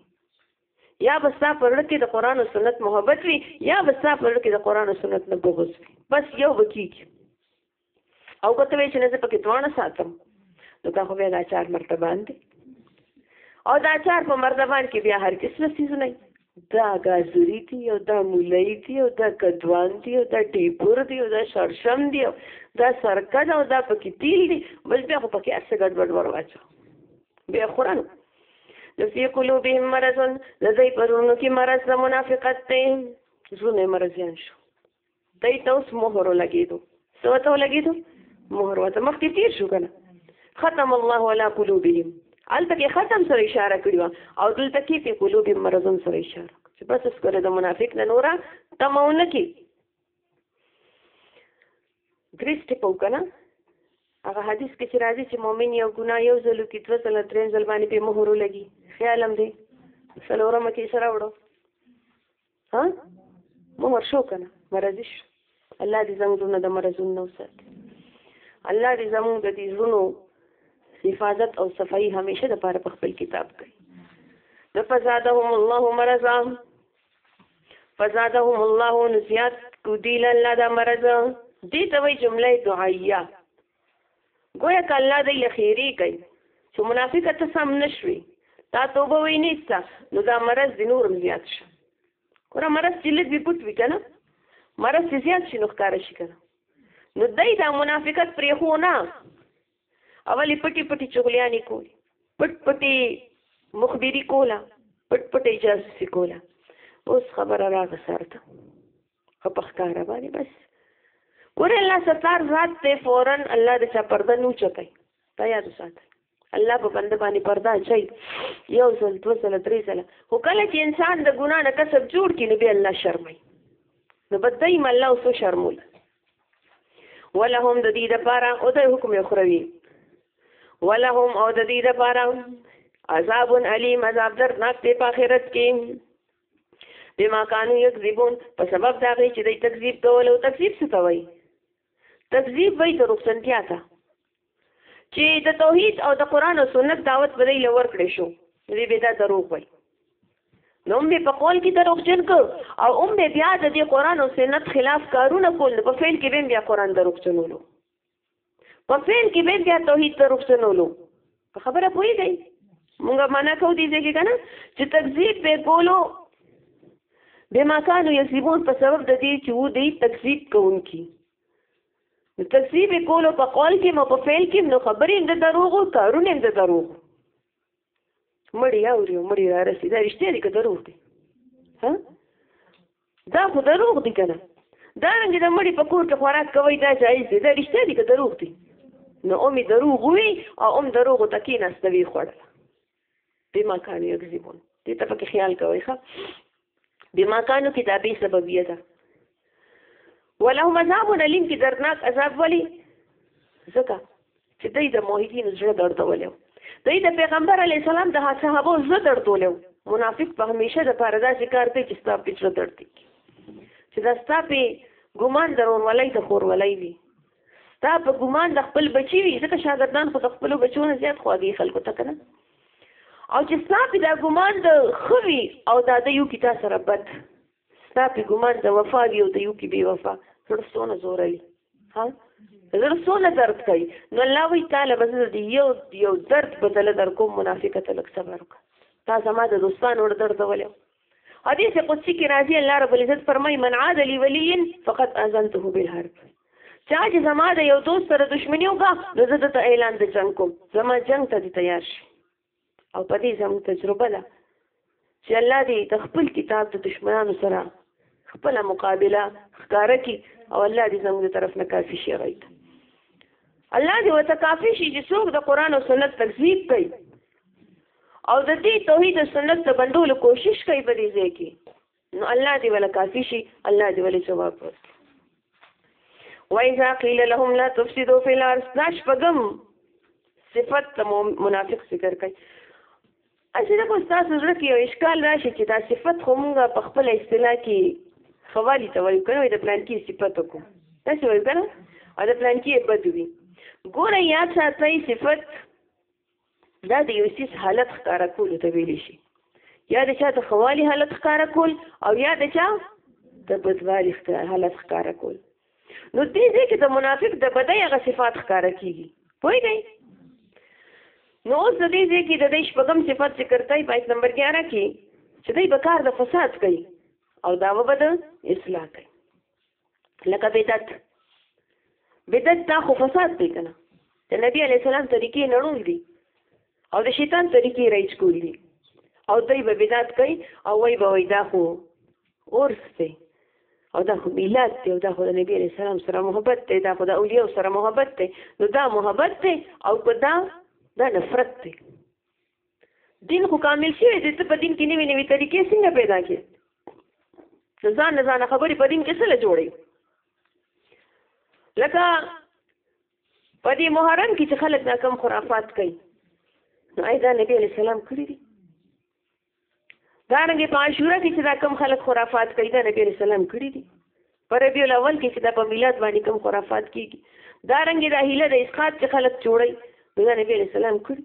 یا به ستا په زړه کې د قران او سنت محبت وي یا به ستا په زړه کې د قران او سنت نه بغض وي بس یو بکیږي او کته وی چې نه زه پکې دوانه ساتم نو دا خو بیا د اچار مرتبه دی او د اچار په مرتبه کې بیا هر کس نه سیز نه دا غازوری دی او دا مولای دی او دا کدوان دی او دا ټیپور دی او دا شرشم دی او دا سرکد او دا پکې تیل دی بل بیا خو پکې اسه ګډ وډ ور واچو بیا خورانو نو فی قلوبهم مرض د دوی پرونو کې مرض د منافقت دی زړونه مرضیان شو دوی ته اوس مهر لګېدو څه ورته ولګېدو مهر ورته مخکې تېر شو که نه ختم الله علی قلوبهم هلته کې ختم سره اشاره کړې وه او دلته کې فی قلوبهم مرض سره اشاره چې بس اوس کله د منافق نه نوره تمه ونه کړي درې سټیپ وکړه هغه حدیث کې چې راځي چې مؤمن یو ګناه یو ځل کې دوه ځله درې ځل باندې په مهر لګي خیال هم دی څلورم کې سره وړو ها مهر شو کنه مرضی شو الله دې زموږ نه د مرزونو نو ساتي الله دې زموږ د دې زونو حفاظت او صفائی همیشه د پاره په خپل کتاب کوي د فزادهم الله مرزا فزادهم الله نزيات کدیل الله دا مرض دې ته وی جمله دعایه گویا ک الله دې لخيري کوي چې منافقه ته سم نشوي تا توبه وی نيستا نو دا مرض دې نور زیات شي ګوره مرض چې لږ پټ وي کنه مرض چې زیات شي نو ښکار شي کنه نو دای دا منافقت پرې خو نه اولی پټي پټي چغلیانې کولې پټ پټي مخبري کوله پټ پټي جاسوسي کوله اوس خبره راغه سرته خپخکار باندې بس ګور الله ستار ذات ته فورا الله د چا پرده نو چتای دا یاد ساتي الله په بنده باندې پرده چي یو ځل دوه ځل درې ځل خو کله چې انسان د ګنا نه کسب جوړ کړي نو به الله شرمای نو بدای مله اوس شرمول ولهم د دې لپاره او د حکم اخروی ولهم او د دې لپاره عذاب علیم عذاب درناک دی په آخرت کې بما كانوا يكذبون په سبب دا غي چې دوی تکذیب کول او تکذیب څه کوي تکذیب وای د رخصتیا ته چی د توحید او د قران او سنت دعوت بدای لور کړی شو نو به دا دروغ وای نو هم په قول کې دروغجن کو او هم به بیا د دې قران او سنت خلاف کارونه کول په فعل کې به بیا قران دروغجنولو په فعل کې به بیا توحید دروغجنولو په خبره پوي دی مونږه معنا کو دي چې کنه چې تکذیب به کولو بما كانوا يكذبون په سبب د دې چې و دې تکذیب کوونکی نو تصریب کولو په قول کې مو په فعل کې نو خبرې هم د دروغو کارونه هم د دروغو مړی اوري مړی را رسي دا رښتیا دي که دروغ دي ها دا خو دروغ دي که نه دا رنګ د مړی په کور کې خوراک کوي دا جایز دي دا رښتیا دي که دروغ دي نو اومې دروغ وي او اوم دروغو ته کېناستوي خوړله بما كانوا يكذبون دې ته پکې خیال کوئ ښه بما كانوا کې دا به سببیه ده ولهم عذاب الیم کې دردناک عذاب ولی ځکه چې دوی د موحدینو زړه دردولی دوی د پیغمبر علی السلام د صحابو زړه دردولی منافق په همیشه د پاره داسې کار کوي چې ستا په زړه درد کېږي چې دا ستا په ګمان درورولۍ د خورولۍ وي ستا په ګمان د خپل بچی وي ځکه شاګردان خو د خپل بچو نه زیات خواږي خلکو ته کنه او چې ستا په دا ګمان د خوي او دا د یو کی تاسو سره بد ستا په ګمان د وفا وي او د یو کی بي وفا رسونه زوروي ها رسونه درد کوي نو الله وی تعالی بس د یو یو درد بدل در کوم منافقت لک صبر وکړه تا زما د دوستانو ور درد ولې حدیث قدسی کې راځي الله رب العزت فرمایي من عاد لي وليا فقد اذنته بالحرب چا چې زما د یو دوست سره دښمنی وکړه نو زه ته اعلان د جنگ کوم زما جنگ ته دې تیار شي او په دې زموږ تجربه ده چې الله دې د خپل کتاب د دشمنانو سره خپل مقابله ښکاره کی او الله دې زموږ طرف نه کافي شي غیت الله دې وته کافي شي چې څوک د قران او سنت تکذیب کوي او د دې توحید او سنت د بندولو کوشش کوي په دې ځای کې نو الله دې ولا کافی شي الله دې ولې جواب ورکړي وایذا قیل لهم لا تفسدوا فی الارض دا شپږم صفت د منافق ذکر کوي اسی دا کو تاسو زړه کې یو اشکال راشي چې دا صفت خو موږ په خپل اصطلاح کې خوالي ته وایو کنه د پلان کې صفت کو تاسو وایو کنه او د پلان کې بدوي ګوره یاد ساتئ صفت دا د یو سیس حالت ښکاره کولو ته ویلی شي یا د چا د خوالي حالت ښکاره کول او یا د چا د بدوالي حالت ښکاره کول نو دې دې کې د منافق د بدای هغه صفات ښکاره کیږي پوهیږئ نو اوس د دې دې کې د دې شپږم صفات ذکر کوي په آیت نمبر 11 کې چې دوی به کار د فساد کوي او دا به د اصلاح کوي لکه بدعت بدعت دا خو فساد دی کنه د نبی علی السلام طریقې نړول دي او د شیطان طریقې رایج کول دي او دوی به بدعت کوي او وای به وای دا خو اورس دی او دا خو میلاد دی او دا خو د نبی علی السلام سره محبت دی دا خو د اولیاء سره محبت دی نو دا محبت دی او که دا دا نفرت دی دین خو کامل شوی دی ته په دین کې نوې نوې طریقې څنګه پیدا کې نو ځان نه ځان خبرې په دین کې څه جوړي لکه په دې محرم کې چې خلک دا کم خرافات کوي نو ایدا نبی علیہ السلام کړی دي دا رنګه په عاشورا کې چې دا کم خلک خرافات کوي دا نبی علیہ السلام کړی دي په ربیع الاول کې چې دا په میلاد باندې کوم خرافات کیږي دا رنګ دا هیله د اسقاط چې خلک جوړي نو دا نبی علیہ السلام کړی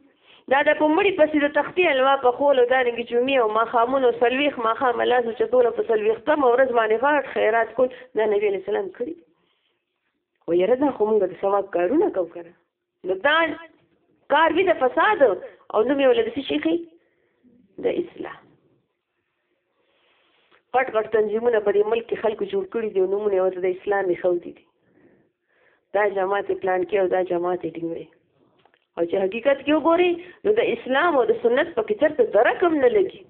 دا د پمړي پسې د تختی الوا په خول دا رنګ جمعې او ماخامونو سلويخ ماخام الله سو چتول په سلويخ تم ورځ باندې غاټ خیرات کول دا نبی علیہ السلام کړی و یره دا خو موږ د ثواب کارونه کو کړه نو دا کار وی د فساد او نو مې ولې د شيخي د اسلام غټ غټ تنظیمونه په دې ملک کې خلکو جوړ کړي دي او نومونه یې ورته د اسلام ایښودي دي دا جماعت پلان کې او دا جماعت ټینګ دی او چې حقیقت کې وګوري نو د اسلام او د سنت په کې چرته درک هم نه لګي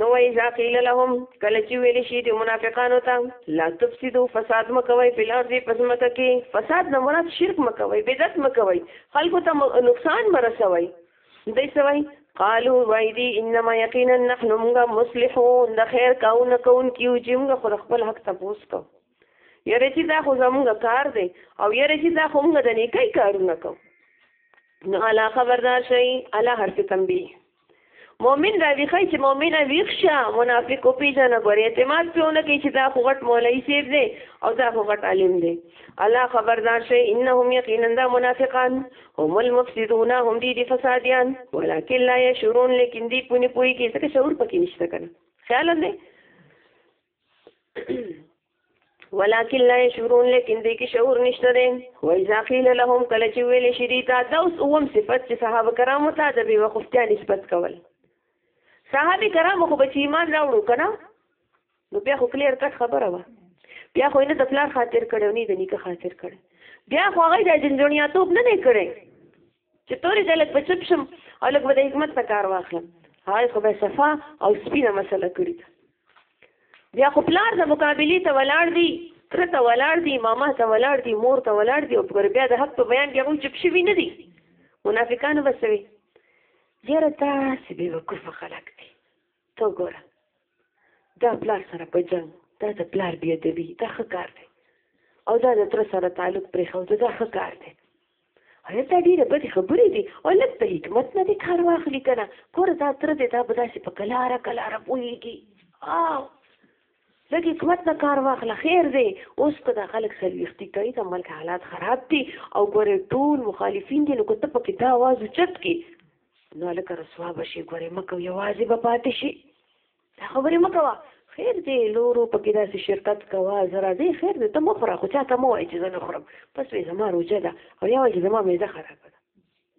نو وای ذا قیل لهم کله چې ویل شي د منافقانو ته لا تفسدو فساد مکوي په لار دې پزمکه کې فساد نه مراد شرک مکوي بدعت مکوي خلکو ته نقصان مرسوي دای سوي قالو وای دی انما یقینا نحن موږ مصلحون د خیر کاو نه کون کیو چې موږ خو خپل حق ته پوس کو یره چې دا خو زموږ کار دی او یره چې دا خو موږ د نیکي کارونه کو نو الا خبردار شي الا حرف تنبیه مؤمن راویخی چې مؤمنه ویښ شه منافق وپیژنه ګورې اعتماد پې ونه کوي چې دا خو غټ مولوي صاحب دی او دا خو غټ عالم دی الله خبردار شي انهم یقینا دا منافقان هم المفسدون هم دي دي فسادیان ولکن لا یشعرون لیکن دي پونی پوي کې څه شعور پکې نشته کنه خیال دی ولكن لا يشعرون لكن دې کې شعور نشته دی و اذا قيل لهم کله چې ویل شي دي تا دا اوس اوم صفت چې صحابه کرامو ته د بي وقفتیا نسبت کول صحابه کرامو خو بچ ایمان راوړو کنه نو بیا خو کلیر کټ خبره وه بیا خو نه د پلار خاطر کړو نه د نیکه خاطر کړو بیا خو هغه د جنجونیا توپ نه نه کړي چې تورې ځای لږ په چپ شم او لږ به د حکمت نه کار واخلم هغه خو به صفا او سپینه مسله کړي بیا خو پلار د مقابلې ته ولاړ دی تر ته ولاړ دی ماما ته ولاړ دی مور ته ولاړ دی او پر بیا د حق په بیان کې هغه چپ شوی نه دی منافقانو بسوي یاره تاسو به وکفه خلک دي ته وګوره دا پلار سره په جنګ دا د پلار بی ادبی دا ښه کار دی او دا د تر سره تعلق پرې خو دا ښه کار دی هغه ته ډیره بده خبرې دي او لږ د حکمت نه دې کار واخلي کنه کور دا تر دې دا به داسې په کلاره کلاره پوهیږي او لږ حکمت نه کار واخله خیر دی اوس که دا خلک سلویختي کوي د ملک حالات خراب دي او ګورې ټول مخالفین دي نو که ته پکې دا اواز اوچت کړي نو لکه رسوا بشي ګورې مکو یوازې به پاتې شي دا خبرې مکوه خیر دی لورو په کې داسې شرکت کوه زه راځې خیر دی ته مه خوره خو چا ته مه وایي چې زه نه خورم بس وایي زما روژه ده او یا وایي چې زما معده خرابه ده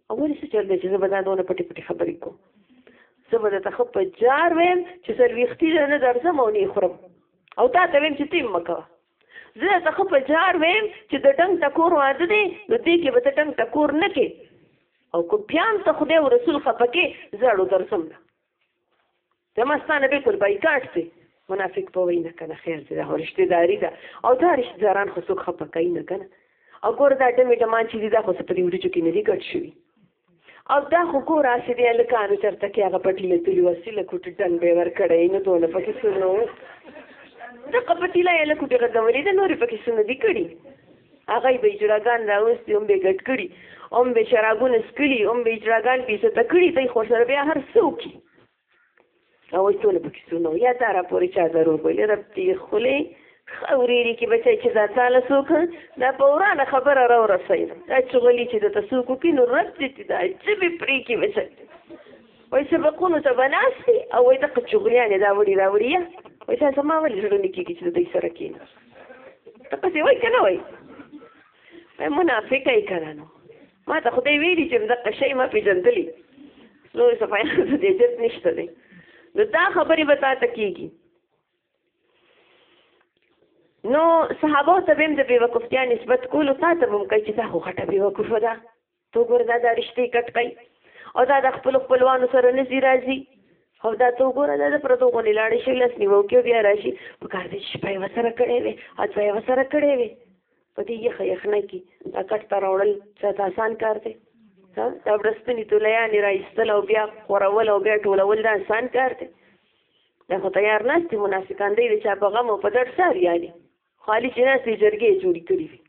او ولې څه چل دی چې زه به دا دونه پټې پټې خبرې کوم زه به درته ښه په جار ویم چې څلوېښتي ده نه درځم او نه خورم او تا ته ویم چې ته یې مه کوه زه درته خو په جار ویم چې د ټنګ ټکور واده دی نو دې کې به ته ټنګ ټکور نه کې او که بیان ته خدای او رسول خفه کې زه اړو درسم نه زما ستا نه بلکل بایکاټ دی منافق په وای نه کنه خیر دی دا خو رشته داري ده او دا رشته داران خو څوک خفه کوي نه کنه او ګوره دا ډمې ډمان چې دي دا خو څه په دې وډیو کې نه دي ګډ شوي او دا خو کور راسي دی لکانو چرته کې هغه پټي لتلی وسی له کوټ ډن به ور کړی نو دونه پکې سنو د قپتی لا له کوټ غدولې د نور پکې سن دی کړی هغه به اجراګان راوستي هم به ګټ کړی هم به شرابونه سکلی هم به اجراګان پیسه تکړی دی خو سره بیا هر څوک او ټول په کیسونو یا تر پورې چا ضرور ویل رب دې خولې خوريري کې بچي چې دا تعالی سوک دا پورانه خبره را ورسې دا چغلي چې د تاسو کو کې نو رب دې دا چې به پرې کې بچي وای سبقونو ته بناسي او وای د چغلیانه دا وړي دا وړي وای تاسو ما ولې زړه نکېږي چې دوی سره کېنه تاسو وای کنه وای منافقای کړه نو ما ته خو دی ویلي چې دغه شی ما پېژندلی نو څه فایده د دې جت نشته دی نو دا خبرې به تا ته کېږي نو صحابه ته به هم د بېوقفتیا نسبت کولو تا ته به هم کوي چې دا خو غټه بېوقفه ده تو ګور دا دا رشتې کټ کوي او دا د خپلو خپلوانو سره نه ځي راځي او دا تو ګوره دا د پردو غونې لاړې شي لس نیمو کې بیا راشي په کار دی چې شپه یې وسره کړې وې او دوه یې وسره کړې وې په دې یخه یخنۍ کې دا کټ ته راوړل چاته اسان کار دی دا ورستنی تولیانې را ایستل او بیا خورول او بیا ټولول دا آسان کار دی دا خو تیار ناست دي منافقان دی چې په غم او په درد ساري یعنی خالی چې ناست جرګې جوړې کړې وي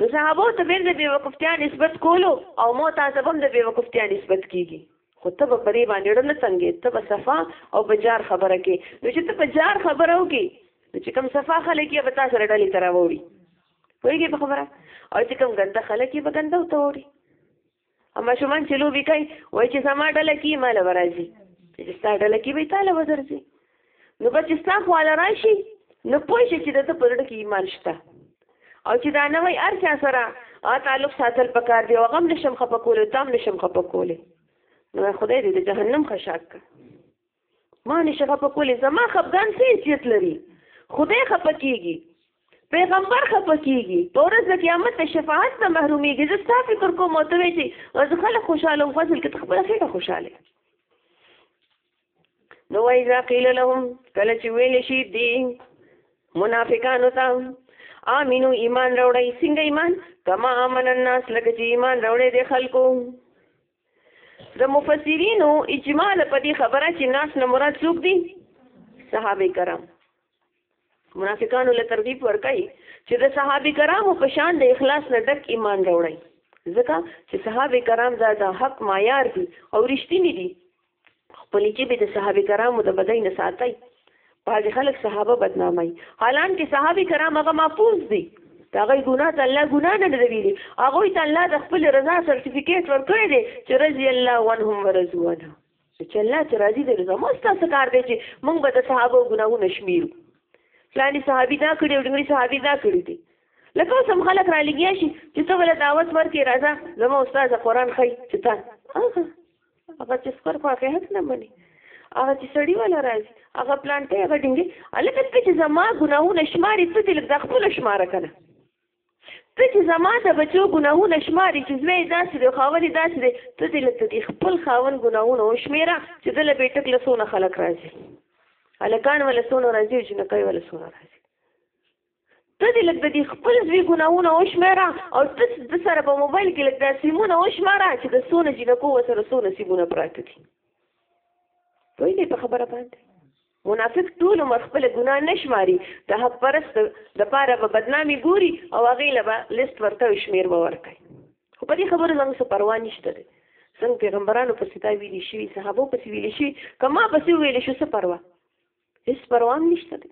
نو صحابو ته بیر د بیوقفتیا نسبت کولو او مو تاسو هم د بیوقفتیا نسبت کیږي خو ته به پرې باندې ړه نه څنګه ته به صفا او بجار خبره کې نو چې ته بجار خبره وکي نو چې کوم صفا خلک یې به تاسو سره ډلې تر ووري پوهیږي په خبره او چې کوم ګنده خلک یې به ګنده وته ووري اما شومان چې لوبي کوي وای چې سما ډله کې مال ورازي چې ستا ډله کې به تاله وزرځي نو به چې ستا خواله راشي نو پوه شي چې د ده په زړه کې ایمان شته او چې دا نه وایي هر چا سره تعلق ساتل پکار دی او هغه هم نشم خفه کولی تا هم نشم خفه کولی نو خدای دې د جهنم خشاک کړه ما نشه خفه کولی زما خفګان څه حیثیت لري خدای خفه کېږي پیغمبر خفه کېږي په ورځ د قیامت د شفاعت نه محرومېږي زه ستا فکر کوم او ته وایې چې زه خلک خوشحاله وم خو اصل کې ته خپله خېټه خوشحاله نو وای ذا قیل لهم کله چې ویل شي دی منافقانو ته امنو ایمان راوړی څنګه ایمان کما امن الناس لکه چې ایمان راوړی د خلکو د مفسرینو اجماع په دې خبره چې ناس نه مراد څوک دي صحابه کرام منافقانو له ترغیب ورکړي چې د صحابه کرامو په شان د اخلاص نه ډک ایمان راوړي ځکه چې صحابه کرام دا د حق معیار دي او رښتینی دي خپل چې به د صحابه کرامو د بدای نه ساتي بعض خلک صحابه بدنامي حالانکه صحابه کرام هغه محفوظ دي دا غي ګناه ته الله ګناه نه دی ویلي هغه ته الله د خپل رضا سرټیفیکیټ ورکړی دی چې رضی الله عنهم ورضوانه چې الله ته راضي دی زموږ ستاسو کار دی چې موږ به د صحابه ګناهونه شمیرو فلانی صحابي دا کړی او ډنګري صحابي دا کړی دی لکه اوس هم خلک را لګیا شي چې ته ولا دعوت ورکې راځه زما استاد قرآن خی چې تا هغه چې سپر خو هغه حق نه مني هغه چې سړی ولا راځي هغه پلان ته هغه ډنګي الکه چې زما ګناهونه شمارې څه دي لږ د خپل شماره کنه ته چې زما د بچو ګناهونه شمارې چې زوی داسې دی خاون یې داسې دی ته دې لکه د خپل خاون ګناهونه وشمېره چې د له بیټک له څونه خلک راځي هلکان وله څونه راځي او جنکۍ وله څونه راځي ته دې لږ د دې خپل زوی ګناهونه وشمېره او ته د سره په موبایل کې لږ دا سیمونه وشماره چې د څونه جنکو ورسره څونه سیمونه پراته دي پوهېږې په خبره باندې منافق ټول عمر خپله ګناه نه شماري، د حق پرستو لپاره به بدنامي ګوري او هغوی له به لست ورته او شمېر به ورکوي. خو په دې خبرو زموږ څه پروا نشته دی، زموږ پیغمبرانو پسې دا ویلي شوي، صحابو پسې ویلي شوي، که ما پسې وویل شو څه پروا؟ هېڅ پروا هم نشته دی.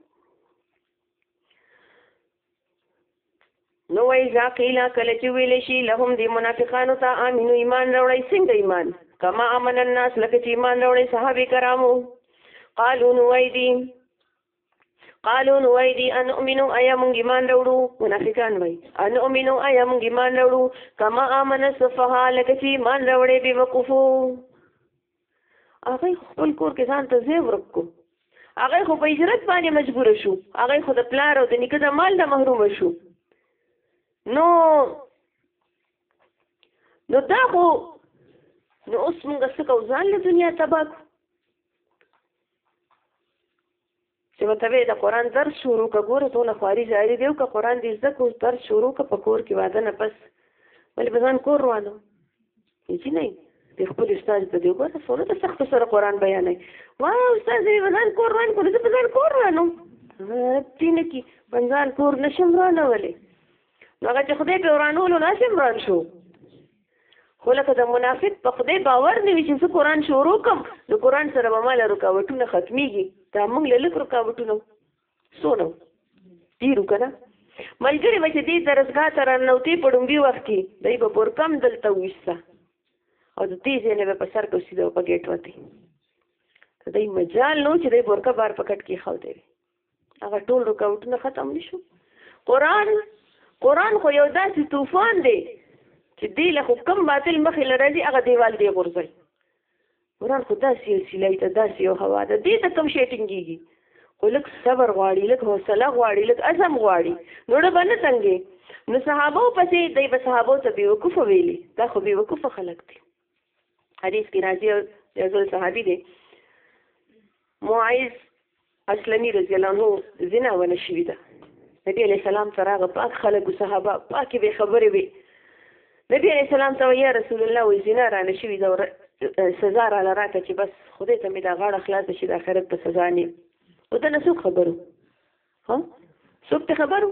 نو وای ځا قیلا کله چې ویل شي لهم دی منافقانو ته امینو ایمان راوړی څنګه ایمان کما امن الناس لکه چې ایمان راوړی صحابه کرامو قالو نو وای دی قالو نو وای دی ان امینو ایا مونږ ایمان راوړو منافقان وای ان امینو ایا مونږ ایمان راوړو کما امن السفها لکه چې ایمان راوړی به وقفو هغه خپل کور کې ځان ته ځای ورک کو هغه خو په هجرت باندې مجبور شو هغه خو د پلار او د نیکه د مال نه محروم شو نو نو دا خو نو اوس موږ څه کوو ځان له دنیا تباه کړو چې ورته وې د قرآن درس شروع که ګوره څونه خواري زاري دی او که قرآن دې زده کړو درس شروع که په کور کې واده نه پس ولې په ځان کور روانو چې نه د خپل استاد په دې ګوره څونه د سختو سره قرآن بیانوي وا استاد دې په ځان کور روان کړو زه په ځان کور روانو ربطي نه کي په ځان کور نشم روانولی نو هغه چې خدای په ورانولو نشم روان شو خو لکه د منافق په خدای باور نه وي چې زه قرآن شروع کوم د قرآن سره به ما له رکاوټونه ختمېږي دا موږ له لږ رکاوټونه څونه تېرو که نه ملګري به چې دې درسګاه ته راننوتې په ډومبي وخت کې دوی به بورکم دلته وویسته او د دې ځای نه به په سر کوسي د په ګېټ وتې دوی مجال نو چې دوی بورکه بار په کټ کې ښودې وي هغه ټول رکاوټونه ختم نشو قران قران خو یو داسې طوفان دی چې دی له حکم باطل مخې لري هغه دیوال دی غورځي قران خو داسې یو سیلای ته داسې یو هوا ده دې ته کم شی ټینګیږي خو لږ صبر غواړي لږ حوصله غواړي لږ عزم غواړي نو ډه باندې څنګه نو صحابه پسې دی به صحابه ته بیوقوف ویلي دا خو بیوقوف خلک دي حدیث کې راځي یو ځل صحابي دی معاذ اسلمي رضی الله عنه زنا ونه شوې ده نبی علیه السلام ته راغه پاک خلکو صحابه پاکې به خبرې وي نبی علیه السلام ته یا رسول الله وې زنا را نه شوې ده سزا را لراکه چې بس خدای ته مې دا غاړه خلاصه شي د آخرت په سزا نه او ته نه څوک خبرو ها څوک ته خبرو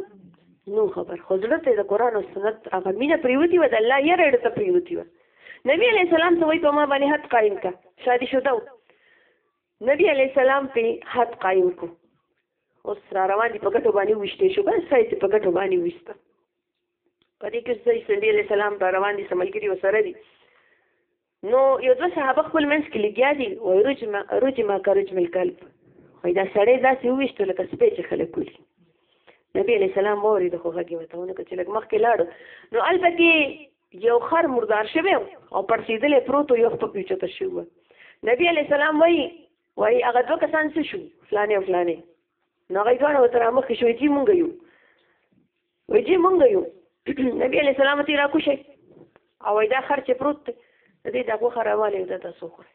نو خبر خو زړه ته د قران او سنت هغه مینه پریوتی و د الله یې رړ ته پریوتی و نبی علی السلام ته وای په ما باندې حد قائم کا شادي شوده نبی علی السلام په حد قائم کو اوس را روان دي په ګټو باندې وشته شو بس سایت په ګټو باندې وشته په دې کې چې نبی علی السلام را روان دي سملګری وسره دي نو یو دوه صحابه خپل منځ کې لګیا دي وایي رجمه رجمه که رجم الکلب وایي دا سړی داسې وویشتو لکه سپی چې خلک ولي نبی علیه السلام واورېد خو غږ یې ورته ونه کړ چې لږ مخکې لاړو نو هلته کې یو خر مردار شوی او پړسېدلی پروت و یو خپل پیچته شوی و نبی علیه السلام وایي وایي هغه دوه کسان څه شو فلانې او فلانې نو هغوی دواړه ورته رامخکې شوې چې مونږ یو وای جی مونږ یو نبی علی سلام تی را کوشي او دا خر چې پروت دی دې دا غوخه راواله دا تاسو خوري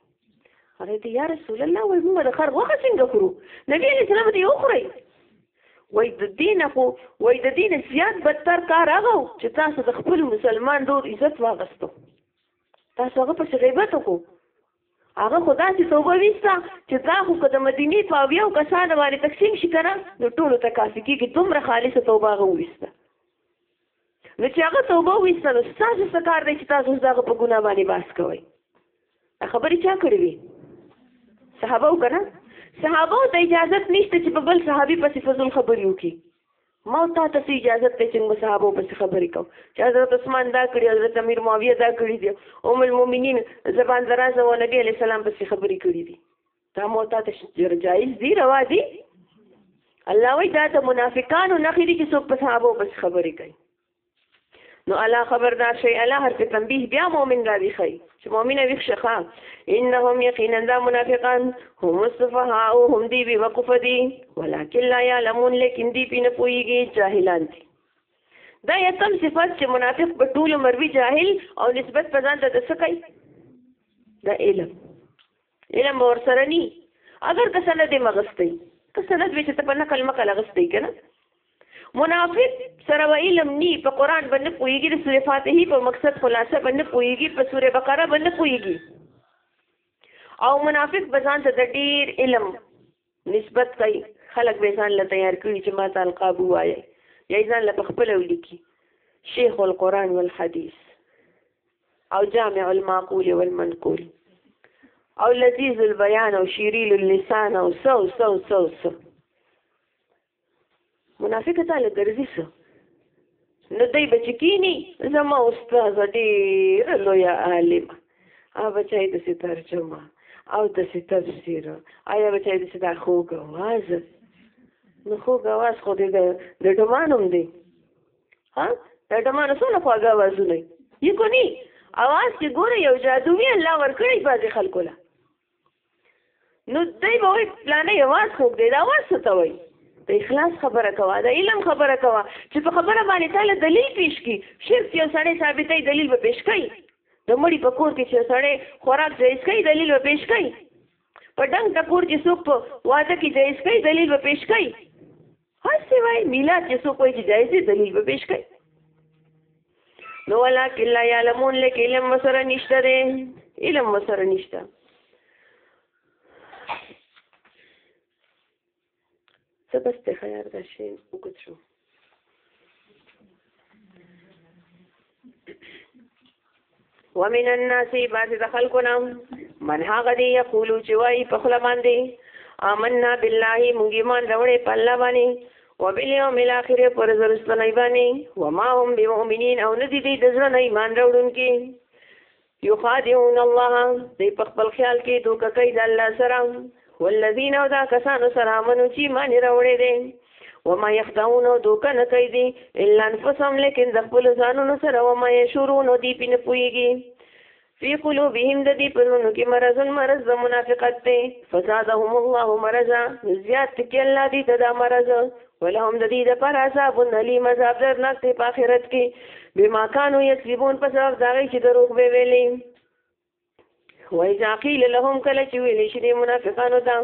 هغه دې یا رسول الله وای مونږ د خر غوخه څنګه خورو نبی علی سلام تی یو خوري وای د دین خو وای د دین زیات بدتر کار هغه چې تاسو د خپل مسلمان دور عزت واغستو تاسو هغه په غیبت وکړو هغه خو داسې توبه ویسته چې دا خو که د مدینې په اویاو کسانو باندې تقسیم شي که نه نو ټولو ته کافي کېږي دومره خالصه توبه هغه وویسته نو چې هغه توبه وویسته نو ستاسو څه کار دی چې تاسو اوس د هغه په ګناه باندې باس کوئ دا خبرې چا کړې وي صحابه و که نه صحابه ته اجازت نشته چې په بل صحابي پسې فضل خبرې وکړي ما او تاته څه اجازت دی چې موږ صحابو پسې خبرې کوو چې حضرت عثمان دا کړي حضرت امیر معاویه دا کړي دي ام المؤمنین زبان دراز او نبی علی السلام پسې خبرې کړي دي دا مو تاته جایز دی روا دی الله وی دا د منافقانو نخې دي چې څوک په صحابو پسې خبرې کوي نو الله خبردار شي الله هر څه تنبيه بیا مؤمن را دي خي چې مؤمن وي ښه انهم یقینا دا منافقان هم السفهاء هم دی بي وقف دي ولكن لا يعلمون لیکن دی پینه پويږي جاهلان دي دا یو کم صفات چې منافق په ټول مروي جاهل او نسبت په ځان ته د سکي دا علم علم به ورسره ني اگر که سند یې مغستی که سند وي چې ته په نقل مقل غستی که نه منافق سره و علم نی په قران باندې پویږي د سوره فاتحه په مقصد خلاصه باندې پویږي په سوره بقره باندې پویږي او منافق بزان ته د ډیر علم نسبت کوي خلک به ځان له تیار کړي چې ما ته القاب وایي یا ځان له خپل ولیکي شیخ القرآن والحدیث او جامع المعقول والمنقول او لذیذ البیان او شیریل اللسان او سو سو سو سو, سو منافق ته له ګرځي څه نو دی به چې کینی زما استاد ډېر لوی عالم او بچای د سي ترجمه او د سي تفسیر آیا بچای د سي دا خو غواز نو خو غواز خو دې د ډمانوم دی ها د ډمانو سره خو غوازونه یې کو ني اواز کې ګوره یو جادوي الله ورکړي باز خلکو له نو دوی به وایي پلانې یواز خوږ دی دا واز څه ته وایي د اخلاص خبره کوه د علم خبره کوه چې په خبره باندې تعالی دلیل پیش کی شرک یو سړی ثابتې دلیل به پیش کوي د مړي په کور کې چې سړی خوراک جایز کوي دلیل به پیش کوي په ډنګ ټکور چې څوک په واده کې جایز کوي دلیل به پیش کوي هسې وای میلاد چې څوک وایي چې جایز دی دلیل به پیش کړي نو ولکن لا یعلمون لکه علم وسره نشته دی علم وسره نشته څه بس ته خیار ده شي وکړو ومن الناس بعض د خلکو نه من هغه دی یقولو چې وایي په خپل باندې آمنا بالله موږ ایمان راوړې په الله باندې وبالیوم الاخر پر زرستنی باندې وما هم بمؤمنین او ندی دی د زړه نه ایمان راوړونکي یخادعون الله دی په خپل خیال کې دوکه کوي د الله سره والذین او دا کسانو سره منو چې مان راوړې دي وما یخدعون دوکه نه کوي دي الا انفسهم لیکن د خپل ځانونو سره وما یشورون دی پینې پويږي فی قلوبهم د دې پرونو کې مرض مرض د منافقت دی فزادهم الله مرضا زیات کې الله دې تدا مرض ولهم د دوی دپاره عذاب علیم عذاب درناک دی په آخرت کې بما کانو یکذبون په سبب د هغې چې دروغ به ویلې وایذا قیل لهم کله چې ویلې شي د منافقانو ته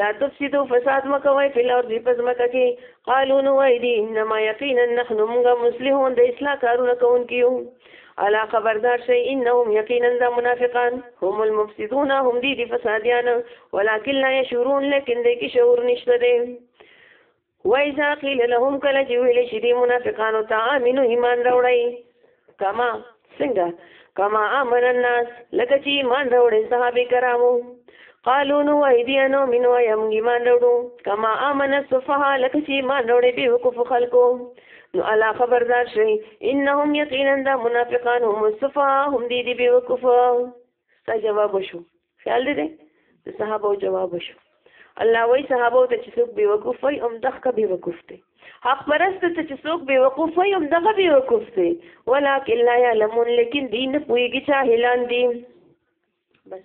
لا تفسدو فساد مکوي په لور دی پس مکه کې قالو نو وای دي انما یقینا نحن موږ مسلمون د اصلاح کارونه کوونکیو الا خبردار شي انهم یقینا د منافقان هم المفسدون هم دي دي فسادیان ولکن لا يشعرون لكن دې کې شعور نشته وایذا قیل لهم کله چې ویل شي دي منافقانو ته امنو ایمان راوړی کما څنګه کما امن الناس لکه چې ایمان راوړی صحابه کرامو قالو نو ایدیانو منو یم ایمان راوړو کما امن الصفها لکه چې ایمان راوړی به وقف خلکو نو الا خبردار شي انهم یقینا دا منافقان هم الصفها هم دي دي به وقف ستا جواب وشو خیال دې دی د صحابه جواب وشو الله وای صحابه ته چې څوک بیوقوف وي هم دغه بیوقوف دی حق پرست ته چې څوک بیوقوف وي هم دغه بیوقوف دی ولکن لا یعلمون لیکن دین پویږي چې هلان دي بس